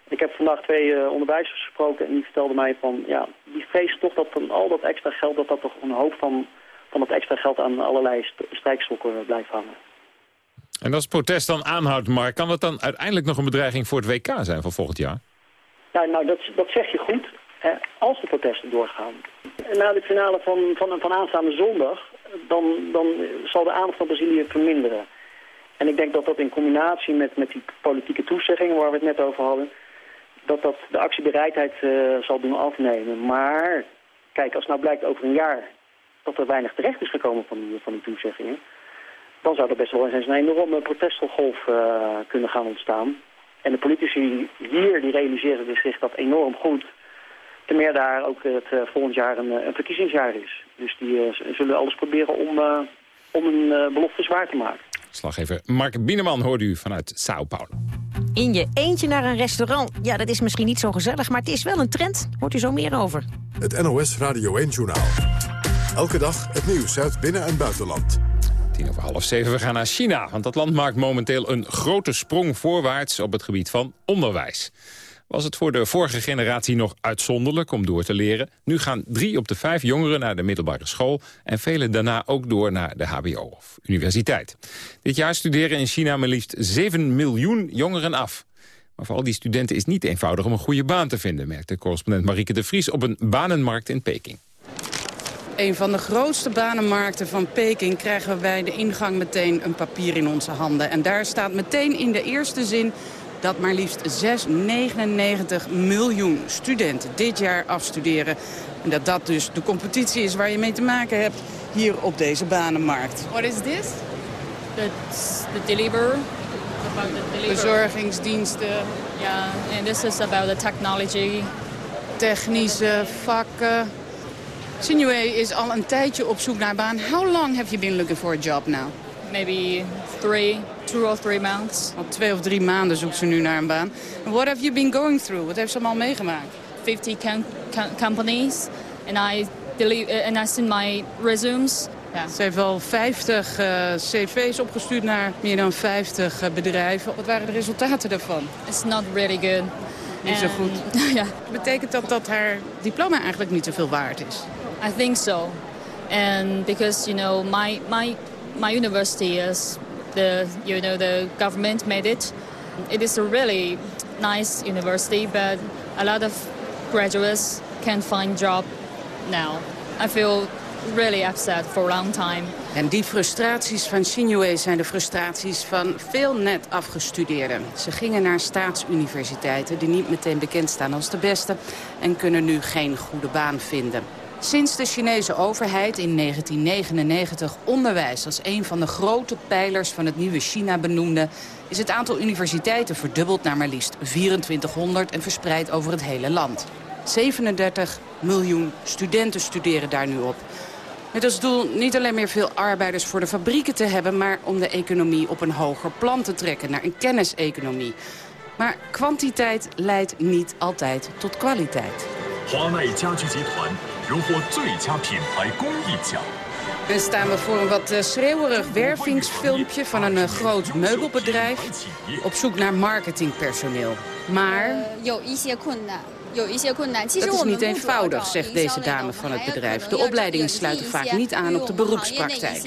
Ik heb vandaag twee uh, onderwijzers gesproken en die vertelden mij van... ja, die vrezen toch dat van al dat extra geld... dat dat toch een hoop van, van dat extra geld aan allerlei strijkstokken blijft hangen. En als het protest dan aanhoudt, maar kan dat dan uiteindelijk nog een bedreiging voor het WK zijn van volgend jaar? Ja, nou, dat, dat zeg je goed. Hè, als de protesten doorgaan. Na de finale van, van, van aanstaande zondag, dan, dan zal de aandacht van Brazilië verminderen. En ik denk dat dat in combinatie met, met die politieke toezeggingen waar we het net over hadden, dat dat de actiebereidheid uh, zal doen afnemen. Maar, kijk, als nou blijkt over een jaar dat er weinig terecht is gekomen van die, van die toezeggingen, dan zou er best wel eens een enorme protestgolf uh, kunnen gaan ontstaan. En de politici hier die realiseren zich dat enorm goed. Ten meer daar ook het uh, volgend jaar een, een, verkiezingsjaar is. Dus die uh, zullen alles proberen om, om een belofte zwaar te maken. Slaggever Mark Bieneman hoort u vanuit Sao Paulo. In je eentje naar een restaurant. Ja, dat is misschien niet zo gezellig, maar het is wel een trend. Hoort u zo meer over. Het NOS Radio 1-journaal. Elke dag het nieuws uit binnen- en buitenland. Tien over half zeven, we gaan naar China. Want dat land maakt momenteel een grote sprong voorwaarts op het gebied van onderwijs. Was het voor de vorige generatie nog uitzonderlijk om door te leren? Nu gaan drie op de vijf jongeren naar de middelbare school... en velen daarna ook door naar de hbo of universiteit. Dit jaar studeren in China maar liefst 7 miljoen jongeren af. Maar voor al die studenten is niet eenvoudig om een goede baan te vinden... merkte correspondent Marieke de Vries op een banenmarkt in Peking. Een van de grootste banenmarkten van Peking krijgen we bij de ingang meteen een papier in onze handen. En daar staat meteen in de eerste zin dat maar liefst 6,99 miljoen studenten dit jaar afstuderen. En dat dat dus de competitie is waar je mee te maken hebt hier op deze banenmarkt. What is this? The, the deliver? Bezorgingsdiensten. Ja, yeah, and this is about the technology. Technische vakken. Sinue is al een tijdje op zoek naar een baan. How long have you been looking for a job now? Maybe three, two or three months. Al twee of drie maanden zoekt ze nu naar een baan. And what have you been going through? Wat heeft ze allemaal meegemaakt? 50 com companies. And I, delete, and I sent my resumes. Yeah. Ze heeft wel 50 uh, cv's opgestuurd naar meer dan 50 uh, bedrijven. Wat waren de resultaten daarvan? It's not really good. Niet zo goed. ja. Betekent dat dat haar diploma eigenlijk niet zoveel waard is? I think so. And because, you know, my, my, my university is the, you know, the government made it. It is a really nice university, but a lot of graduates can't find job now. I feel really upset for a long time. En die frustraties van Sinué zijn de frustraties van veel net afgestudeerden. Ze gingen naar staatsuniversiteiten die niet meteen bekend staan als de beste... en kunnen nu geen goede baan vinden. Sinds de Chinese overheid in 1999 onderwijs als een van de grote pijlers van het nieuwe China benoemde... is het aantal universiteiten verdubbeld naar maar liefst 2400 en verspreid over het hele land. 37 miljoen studenten studeren daar nu op. Met als doel niet alleen meer veel arbeiders voor de fabrieken te hebben... maar om de economie op een hoger plan te trekken, naar een kenniseconomie. Maar kwantiteit leidt niet altijd tot kwaliteit. En staan we voor een wat eh, schreeuwerig wervingsfilmpje van een eh, groot meubelbedrijf op zoek naar marketingpersoneel. Maar dat is niet eenvoudig, zegt deze dame van het bedrijf. De opleidingen sluiten vaak niet aan op de beroepspraktijk.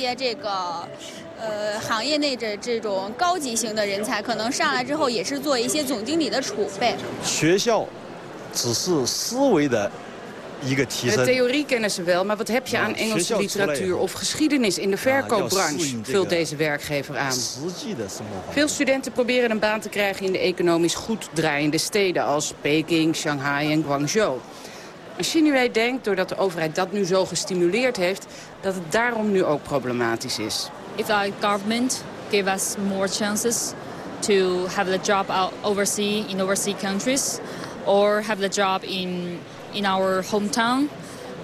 De theorie kennen ze wel, maar wat heb je aan Engelse literatuur of geschiedenis in de verkoopbranche, vult deze werkgever aan. Veel studenten proberen een baan te krijgen in de economisch goed draaiende steden als Peking, Shanghai en Guangzhou. Xinjiang denkt, doordat de overheid dat nu zo gestimuleerd heeft, dat het daarom nu ook problematisch is. If our government give us more chances to have the job overseas in overseas countries or have the job in in our hometown,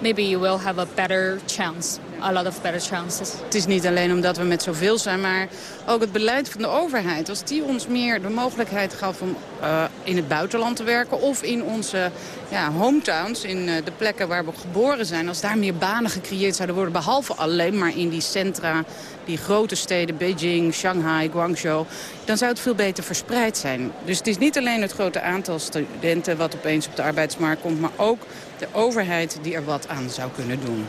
maybe you will have a better chance. A lot of better chances. Het is niet alleen omdat we met zoveel zijn, maar ook het beleid van de overheid. Als die ons meer de mogelijkheid gaf om uh, in het buitenland te werken... of in onze ja, hometowns, in uh, de plekken waar we geboren zijn... als daar meer banen gecreëerd zouden worden... behalve alleen maar in die centra, die grote steden... Beijing, Shanghai, Guangzhou... dan zou het veel beter verspreid zijn. Dus het is niet alleen het grote aantal studenten... wat opeens op de arbeidsmarkt komt... maar ook de overheid die er wat aan zou kunnen doen.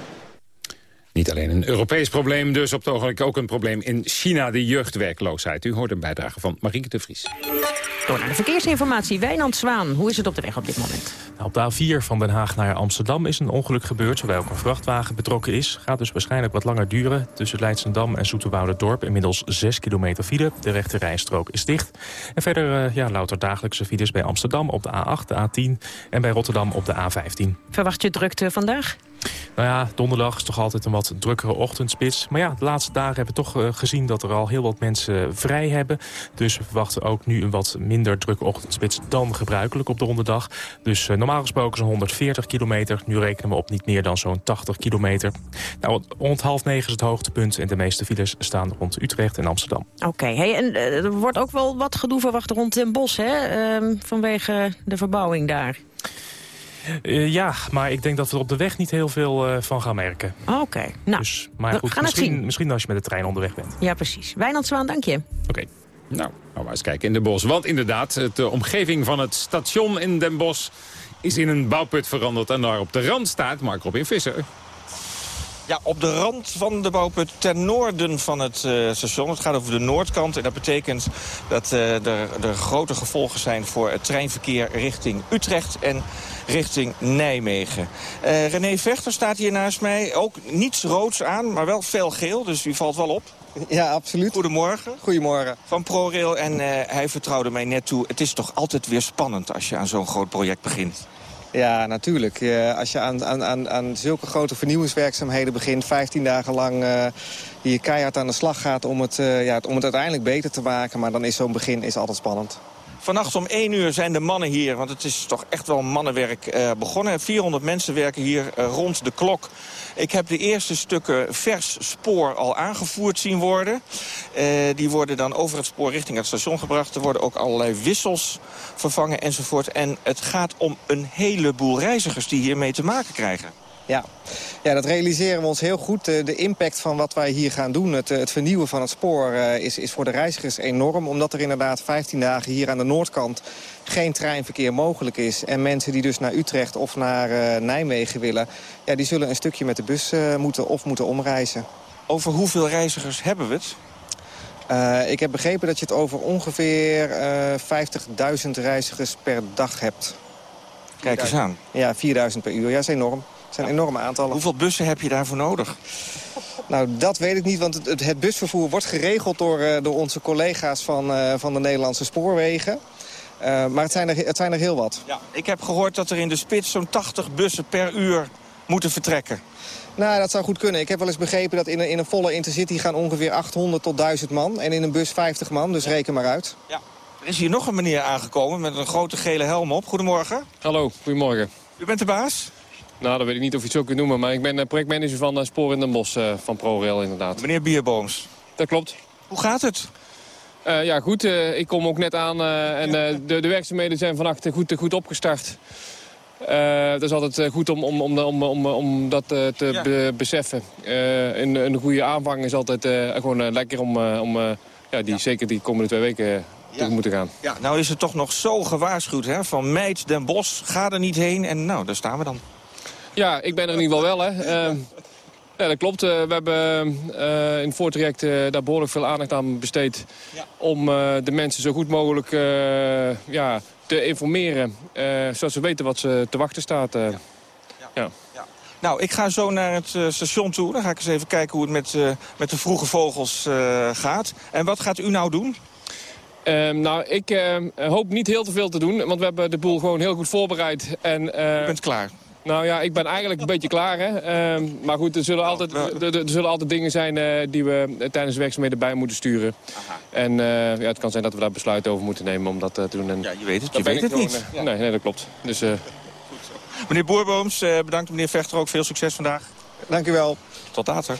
Niet alleen een Europees probleem, dus op het ogenblik ook een probleem in China, de jeugdwerkloosheid. U hoort een bijdrage van Marieke de Vries. Door naar de verkeersinformatie. Wijnand Zwaan, hoe is het op de weg op dit moment? Nou, op de A4 van Den Haag naar Amsterdam is een ongeluk gebeurd... waarbij ook een vrachtwagen betrokken is. Gaat dus waarschijnlijk wat langer duren. Tussen Leidsendam en Dorp inmiddels 6 kilometer file. De rechte rijstrook is dicht. En verder uh, ja, louter dagelijkse files bij Amsterdam op de A8, de A10... en bij Rotterdam op de A15. Verwacht je drukte vandaag? Nou ja, donderdag is toch altijd een wat drukkere ochtendspits. Maar ja, de laatste dagen hebben we toch uh, gezien dat er al heel wat mensen vrij hebben. Dus we verwachten ook nu een wat minder drukke ochtendspits dan gebruikelijk op de donderdag. Dus uh, normaal gesproken zo'n 140 kilometer. Nu rekenen we op niet meer dan zo'n 80 kilometer. Nou, rond half negen is het hoogtepunt en de meeste files staan rond Utrecht en Amsterdam. Oké, hey, en uh, er wordt ook wel wat gedoe verwacht rond Den Bosch, hè? Ehm, vanwege de verbouwing daar. Uh, ja, maar ik denk dat we er op de weg niet heel veel uh, van gaan merken. Oké, okay. nou, dus, maar goed, misschien, misschien als je met de trein onderweg bent. Ja, precies. Wijnand Zwaan, dank je. Oké. Okay. Nou, nou maar eens kijken in Den Bosch. Want inderdaad, de omgeving van het station in Den Bosch is in een bouwput veranderd. En daar op de rand staat Mark Robin Visser. Ja, op de rand van de bouwput ten noorden van het uh, station. Het gaat over de noordkant en dat betekent dat uh, er, er grote gevolgen zijn... voor het treinverkeer richting Utrecht en richting Nijmegen. Uh, René Vechter staat hier naast mij. Ook niets roods aan, maar wel veel geel, dus die valt wel op. Ja, absoluut. Goedemorgen. Goedemorgen. Van ProRail en hij vertrouwde mij net toe. Het is toch altijd weer spannend als je aan zo'n groot project begint. Ja, natuurlijk. als je aan, aan, aan zulke grote vernieuwingswerkzaamheden begint... 15 dagen lang uh, hier keihard aan de slag gaat om het, ja, om het uiteindelijk beter te maken... maar dan is zo'n begin is altijd spannend. Vannacht om 1 uur zijn de mannen hier, want het is toch echt wel mannenwerk uh, begonnen. 400 mensen werken hier uh, rond de klok. Ik heb de eerste stukken vers spoor al aangevoerd zien worden. Uh, die worden dan over het spoor richting het station gebracht. Er worden ook allerlei wissels vervangen enzovoort. En het gaat om een heleboel reizigers die hiermee te maken krijgen. Ja. ja, dat realiseren we ons heel goed. De, impact van wat wij hier gaan doen, het, het vernieuwen van het spoor... Uh, is, is voor de reizigers enorm. Omdat er inderdaad 15 dagen hier aan de noordkant geen treinverkeer mogelijk is. En mensen die dus naar Utrecht of naar uh, Nijmegen willen... Ja, die zullen een stukje met de bus uh, moeten of moeten omreizen. Over hoeveel reizigers hebben we het? Uh, ik heb begrepen dat je het over ongeveer uh, 50.000 reizigers per dag hebt. Kijk eens aan. Ja, 4.000 per uur. Ja, dat is enorm. Het zijn enorme aantallen. Hoeveel bussen heb je daarvoor nodig? Nou, dat weet ik niet, want het, het busvervoer wordt geregeld door, uh, door onze collega's van, uh, van de Nederlandse spoorwegen. Uh, maar het zijn, er, het zijn er heel wat. Ja, ik heb gehoord dat er in de spits zo'n 80 bussen per uur moeten vertrekken. Nou, dat zou goed kunnen. Ik heb wel eens begrepen dat in een, in een volle intercity gaan ongeveer 800 tot 1000 man. En in een bus 50 man, dus reken maar uit. Ja. Er is hier nog een meneer aangekomen met een grote gele helm op. Goedemorgen. Hallo, goedemorgen. U bent de baas? Nou, dat weet ik niet of je het zo kunt noemen. Maar ik ben eh, projectmanager van uh, Spoor in den Bosch uh, van ProRail inderdaad. Meneer Bierbooms. Dat klopt. Hoe gaat het? Uh, ja, goed. Uh, ik kom ook net aan uh, en de, de werkzaamheden zijn vannacht goed, goed opgestart. Het is altijd goed om, om, om, om, om, om dat te ja. be beseffen. Een, een goede aanvang is altijd gewoon lekker om, om ja, die, ja. zeker die komende twee weken ja. moeten gaan. Ja, nou is het toch nog zo gewaarschuwd hè? van Meid, Den Bosch, ga er niet heen. En nou, daar staan we dan. Ja, ik ben er in ieder geval wel. Hè. Uh, ja, dat klopt. Uh, we hebben uh, in het voortraject daar behoorlijk veel aandacht aan besteed... Ja. om de mensen zo goed mogelijk ja, te informeren. zodat ze weten wat ze te wachten staat. Ja. Ja. Nou, ik ga zo naar het station toe. Dan ga ik eens even kijken hoe het met, met de vroege vogels gaat. En wat gaat u nou doen? Uh, nou, ik uh, hoop niet heel te veel te doen, want we hebben de boel gewoon heel goed voorbereid. En, U bent klaar? Nou ja, ik ben eigenlijk een beetje klaar. Hè. Uh, maar goed, er zullen, altijd, er, er zullen altijd dingen zijn uh, die we tijdens de werkzaamheden bij moeten sturen. Aha. En uh, ja, het kan zijn dat we daar besluit over moeten nemen om dat te doen. En ja, je weet het, je weet het gewoon, niet. Ja. Nee, nee, dat klopt. Dus, meneer Boerbooms, bedankt meneer Vechter ook. Veel succes vandaag. Dank u wel. Tot later.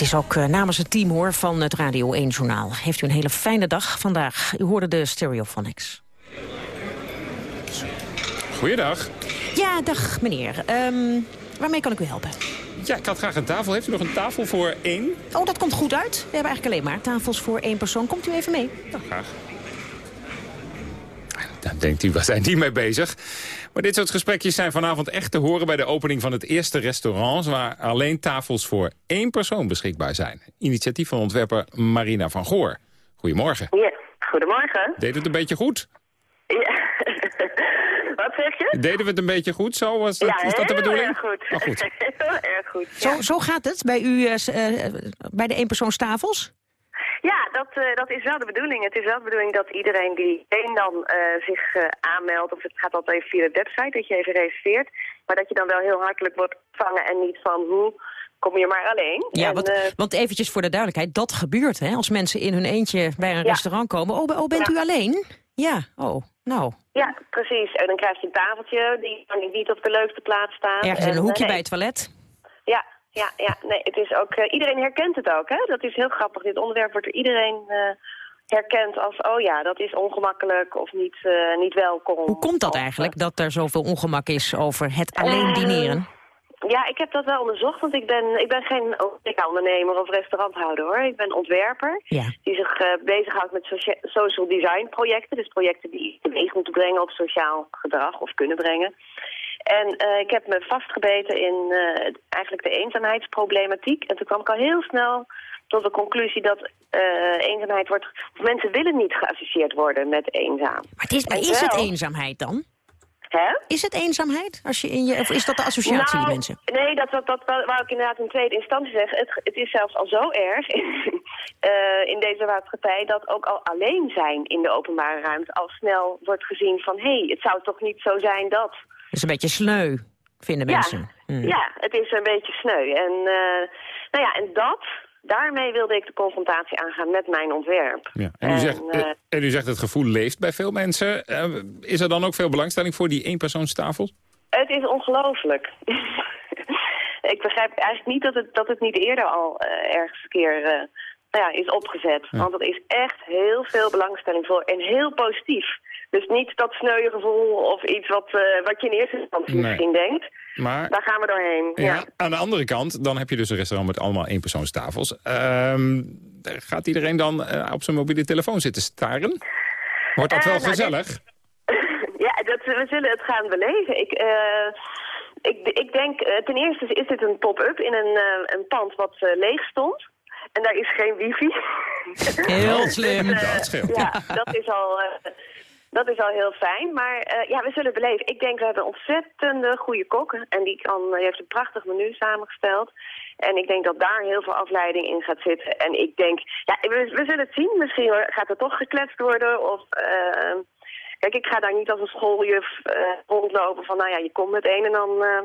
Dat is ook uh, namens het team hoor van het Radio 1 Journaal. Heeft u een hele fijne dag vandaag. U hoorde de Stereophonics. Goeiedag. Ja, dag meneer. Ehm, waarmee kan ik u helpen? Ja, ik had graag een tafel. Heeft u nog een tafel voor één? Oh, dat komt goed uit. We hebben eigenlijk alleen maar tafels voor één persoon. Komt u even mee? Nou, graag. Dan denkt u, waar zijn die mee bezig? Maar dit soort gesprekjes zijn vanavond echt te horen... bij de opening van het eerste restaurant... waar alleen tafels voor één persoon beschikbaar zijn. Initiatief van ontwerper Marina van Goor. Goedemorgen. Ja, goedemorgen. Deed het een beetje goed? Ja. Wat zeg je? Deden we het een beetje goed zo? Was dat, ja, is dat de bedoeling? Erg goed. Oh, goed. heel erg goed. Zo, zo gaat het bij u, eh, eh, bij de eenpersoonstafels? Ja, dat, eh, dat is wel de bedoeling. Het is wel de bedoeling dat iedereen die één dan eh, zich eh, aanmeldt... of het gaat altijd even via de website, dat je even reserveert... maar dat je dan wel heel hartelijk wordt ontvangen en niet van... hoe kom je maar alleen. Ja, En, want, want eventjes voor de duidelijkheid, dat gebeurt hè? Als mensen in hun eentje bij een Ja. restaurant komen. Oh, oh bent u alleen? Ja, oh, nou. ja, precies. En dan krijg je een tafeltje die niet op de leukste plaats staat. Ergens in En, een hoekje bij het toilet. Ja, ja, ja. Nee, het is ook, eh, iedereen herkent het ook, hè? Dat is heel grappig. Dit onderwerp wordt door iedereen eh, herkend als... oh ja, dat is ongemakkelijk of niet, eh, niet welkom. Hoe komt dat eigenlijk, dat er zoveel ongemak is over het alleen Eh, dineren? Ja, ik heb dat wel onderzocht, want ik ben, ik ben geen ondernemer of restauranthouder, hoor. Ik ben ontwerper Ja. die zich bezighoudt met socia- social design projecten. Dus projecten die moeten brengen op sociaal gedrag of kunnen brengen. En eh, ik heb me vastgebeten in eh, eigenlijk de eenzaamheidsproblematiek. En toen kwam ik al heel snel tot de conclusie dat eh, eenzaamheid wordt... of mensen willen niet geassocieerd worden met eenzaam. Maar, het is, maar is het eenzaamheid dan? Hè? Is het eenzaamheid? Als je in je, of is dat de associatie nou, die mensen? Nee, dat, dat, dat wou ik inderdaad in tweede instantie zeggen. Het, het is zelfs al zo erg in, in deze maatschappij... dat ook al alleen zijn in de openbare ruimte... al snel wordt gezien van... hé, hey, het zou toch niet zo zijn dat... Dat is een beetje sneu, vinden Ja. mensen. Hmm. Ja, het is een beetje sneu. En, eh, nou ja, en dat, daarmee wilde ik de confrontatie aangaan met mijn ontwerp. Ja. En, u zegt, eh, en u zegt het gevoel leeft bij veel mensen. Eh, is er dan ook veel belangstelling voor die eenpersoonstafels? Het is ongelooflijk. ik begrijp eigenlijk niet dat het, dat het niet eerder al ergens een keer eh, nou ja, is opgezet. Want er is echt heel veel belangstelling voor en heel positief. Dus niet dat sneuwe gevoel of iets wat, eh, wat je in eerste instantie Nee. misschien denkt. Maar Daar gaan we doorheen. ja, Ja. aan de andere kant, dan heb je dus een restaurant met allemaal eenpersoonstafels. Ehm, gaat iedereen dan eh, op zijn mobiele telefoon zitten staren? Wordt dat Eh, wel nou, gezellig? Ja, dat, we zullen het gaan beleven. Ik, eh, ik, ik denk, ten eerste is dit een pop-up in een, eh, een pand wat eh, leeg stond. En daar is geen wifi. Heel slim. Dus, eh, Dat scheelt. Ja, dat is al... eh, dat is al heel fijn, maar eh, ja, we zullen beleven. Ik denk, we hebben een ontzettende goede kok. En die, kan, die heeft een prachtig menu samengesteld. En ik denk dat daar heel veel afleiding in gaat zitten. En ik denk, ja, we, we zullen het zien. Misschien gaat er toch gekletst worden. Of, eh, kijk, ik ga daar niet als een schooljuf eh, rondlopen van, nou ja, je komt met één en dan... eh,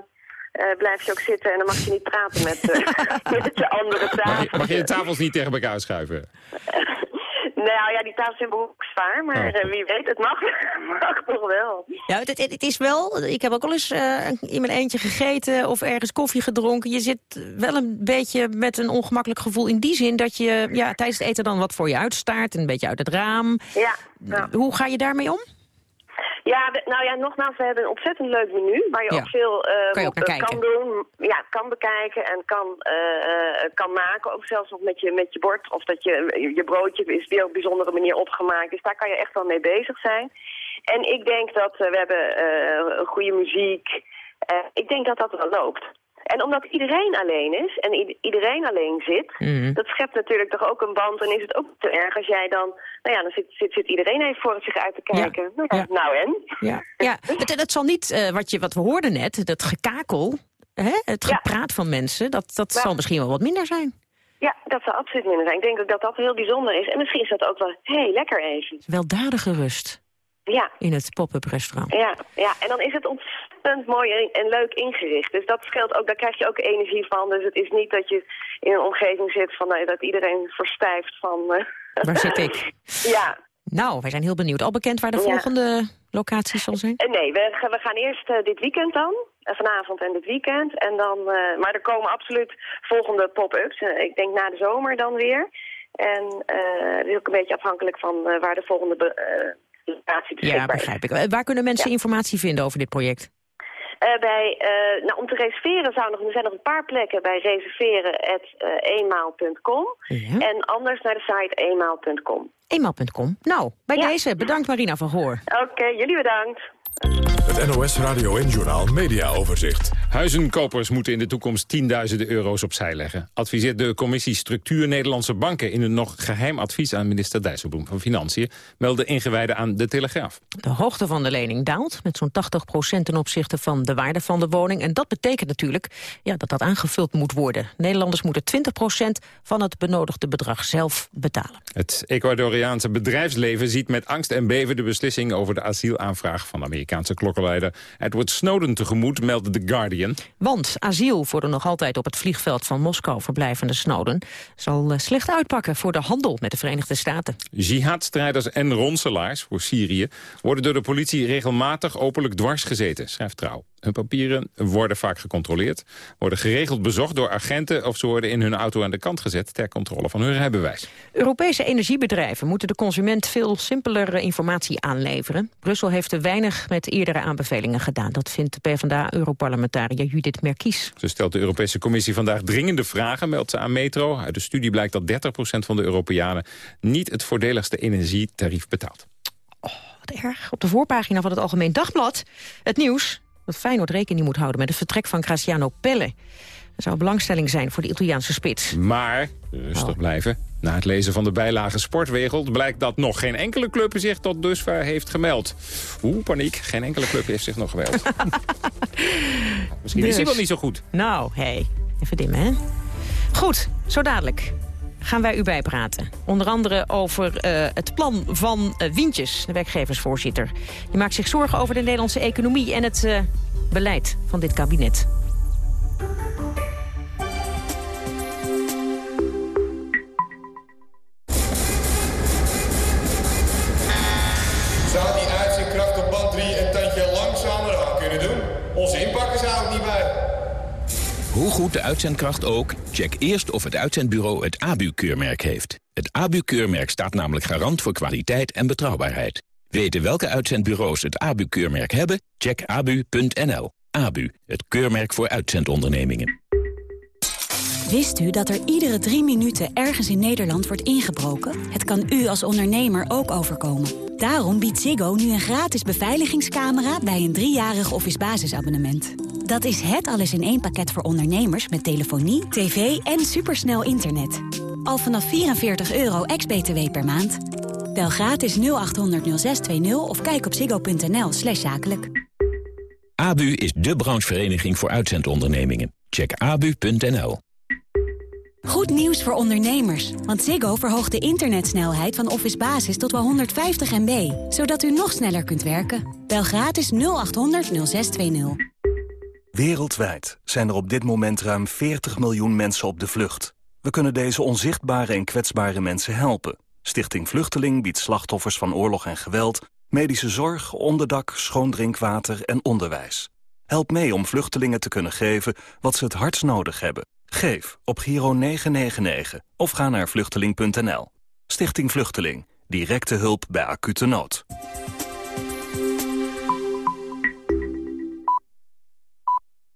eh, blijf je ook zitten en dan mag je niet praten met, eh, met de andere Mag tafel. je, mag je de tafels niet tegen elkaar schuiven? Nou ja, die tafels zijn behoorlijk zwaar, maar Oh. eh, wie weet, het mag, mag toch wel. Ja, het, het, het is wel, ik heb ook al eens eh, in mijn eentje gegeten of ergens koffie gedronken. Je zit wel een beetje met een ongemakkelijk gevoel in die zin dat je ja, tijdens het eten dan wat voor je uitstaart. Een beetje uit het raam. Ja, ja. Hoe ga je daarmee om? Ja, we- nou ja, nogmaals, we hebben een ontzettend leuk menu... waar je Ja. ook veel eh, Kan je ook naar eh, kan doen. Ja, kan bekijken en kan, eh, eh, kan maken. Ook zelfs nog met je, met je bord. Of dat je, je broodje is weer op een bijzondere manier opgemaakt. Dus daar kan je echt wel mee bezig zijn. En ik denk dat we hebben goede muziek. Ik denk dat dat wel loopt. En omdat iedereen alleen is en iedereen alleen zit... Mhm. dat schept natuurlijk toch ook een band. En is het ook te erg als jij dan... Nou ja, dan zit, zit, zit iedereen even voor zich uit te kijken. Nou, ja, nou en? Ja, ja. Het, het zal niet, eh, wat, je, wat we hoorden net, dat gekakel, hè, het gepraat van mensen, dat, dat zal misschien wel wat minder zijn. Ja, dat zou absoluut minder zijn. Ik denk ook dat dat heel bijzonder is. En misschien is dat ook wel heel lekker even. Weldadige rust Ja, in het pop-up restaurant. ja, ja. En dan is het ontzettend mooi en, en leuk ingericht. Dus dat scheelt ook, daar krijg je ook energie van. Dus het is niet dat je in een omgeving zit van, nou, dat iedereen verstijft van... eh, Waar zit ik? ja, Nou, wij zijn heel benieuwd. Al bekend waar de Ja. volgende locatie zal zijn? Eh, nee, we, gaan- we gaan eerst eh, dit weekend dan. Vanavond en dit weekend. En dan, maar er komen absoluut volgende pop-ups. Ik denk na de zomer dan weer. En eh het is ook een beetje afhankelijk van waar de volgende be- eh, Ja, begrijp ik. Eh, Waar kunnen mensen informatie vinden over dit project? Uh, bij, uh, nou, om te reserveren zou nog, er zijn nog een paar plekken bij reserveren.eenmaal.com. Ja. En anders naar de site eenmaal.com. Eenmaal.com. Nou, bij ja. deze bedankt Marina van Goor. Oké, okay, jullie bedankt. Het NOS Radio en Journal Media Overzicht. Huizenkopers moeten in de toekomst tienduizenden euro's opzij leggen. Adviseert de commissie Structuur Nederlandse Banken... in een nog geheim advies aan minister Dijsselbloem van Financiën... melden ingewijden aan De Telegraaf. De hoogte van de lening daalt met zo'n 80% ten opzichte van de waarde van de woning. En dat betekent natuurlijk ja, dat dat aangevuld moet worden. Nederlanders moeten 20% van het benodigde bedrag zelf betalen. Het Ecuadoriaanse bedrijfsleven ziet met angst en beven... de beslissing over de asielaanvraag van de Amerikaanse klokkenleider Edward Snowden tegemoet, meldt The Guardian. Want asiel voor de nog altijd op het vliegveld van Moskou verblijvende Snowden... zal eh, slecht uitpakken voor de handel met de Verenigde Staten. Jihadstrijders en ronselaars voor Syrië... worden door de politie regelmatig openlijk dwars gezeten, schrijft Trouw. Hun papieren worden vaak gecontroleerd, worden geregeld bezocht door agenten... of ze worden in hun auto aan de kant gezet ter controle van hun rijbewijs. Europese energiebedrijven moeten de consument veel simpeler informatie aanleveren. Brussel heeft te weinig met eerdere aanbevelingen gedaan. Dat vindt de PvdA-europarlementariër Judith Merkies. Ze stelt de Europese Commissie vandaag dringende vragen, meldt ze aan Metro. Uit de studie blijkt dat 30% van de Europeanen niet het voordeligste energietarief betaalt. Oh, wat erg. Op de voorpagina van het Algemeen Dagblad. Het nieuws dat Feyenoord rekening moet houden met het vertrek van Graciano Pelle. Er zou belangstelling zijn voor de Italiaanse spits. Maar, rustig oh. blijven, na het lezen van de bijlage Sportwegeld... blijkt dat nog geen enkele club zich tot dusver heeft gemeld. Oeh, paniek. Geen enkele club heeft zich nog gemeld. Misschien is hij dus. wel niet zo goed. Nou, hé. Hey. Even dimmen, hè? Goed, zo dadelijk gaan wij u bijpraten. Onder andere over uh, het plan van uh, de werkgeversvoorzitter. Die maakt zich zorgen over de Nederlandse economie en het uh, beleid van dit kabinet. De uitzendkracht ook, check eerst of het uitzendbureau het ABU-keurmerk heeft. Het ABU-keurmerk staat namelijk garant voor kwaliteit en betrouwbaarheid. Weten welke uitzendbureaus het ABU-keurmerk hebben? Check abu.nl. ABU, het keurmerk voor uitzendondernemingen. Wist u dat er iedere drie minuten ergens in Nederland wordt ingebroken? Het kan u als ondernemer ook overkomen. Daarom biedt Ziggo nu een gratis beveiligingscamera bij een driejarig office basisabonnement. Dat is het alles in één pakket voor ondernemers met telefonie, tv en supersnel internet. Al vanaf 44 euro ex-BTW per maand. Bel gratis 0800 0620 of kijk op ziggo.nl slash zakelijk. ABU is de branchevereniging voor uitzendondernemingen. Check abu.nl. Goed nieuws voor ondernemers, want Ziggo verhoogt de internetsnelheid van Office Basis tot wel 150 MB, zodat u nog sneller kunt werken. Bel gratis 0800 0620. Wereldwijd zijn er op dit moment ruim 40 miljoen mensen op de vlucht. We kunnen deze onzichtbare en kwetsbare mensen helpen. Stichting Vluchteling biedt slachtoffers van oorlog en geweld... medische zorg, onderdak, schoon drinkwater en onderwijs. Help mee om vluchtelingen te kunnen geven wat ze het hardst nodig hebben. Geef op Giro 999 of ga naar vluchteling.nl. Stichting Vluchteling. Directe hulp bij acute nood.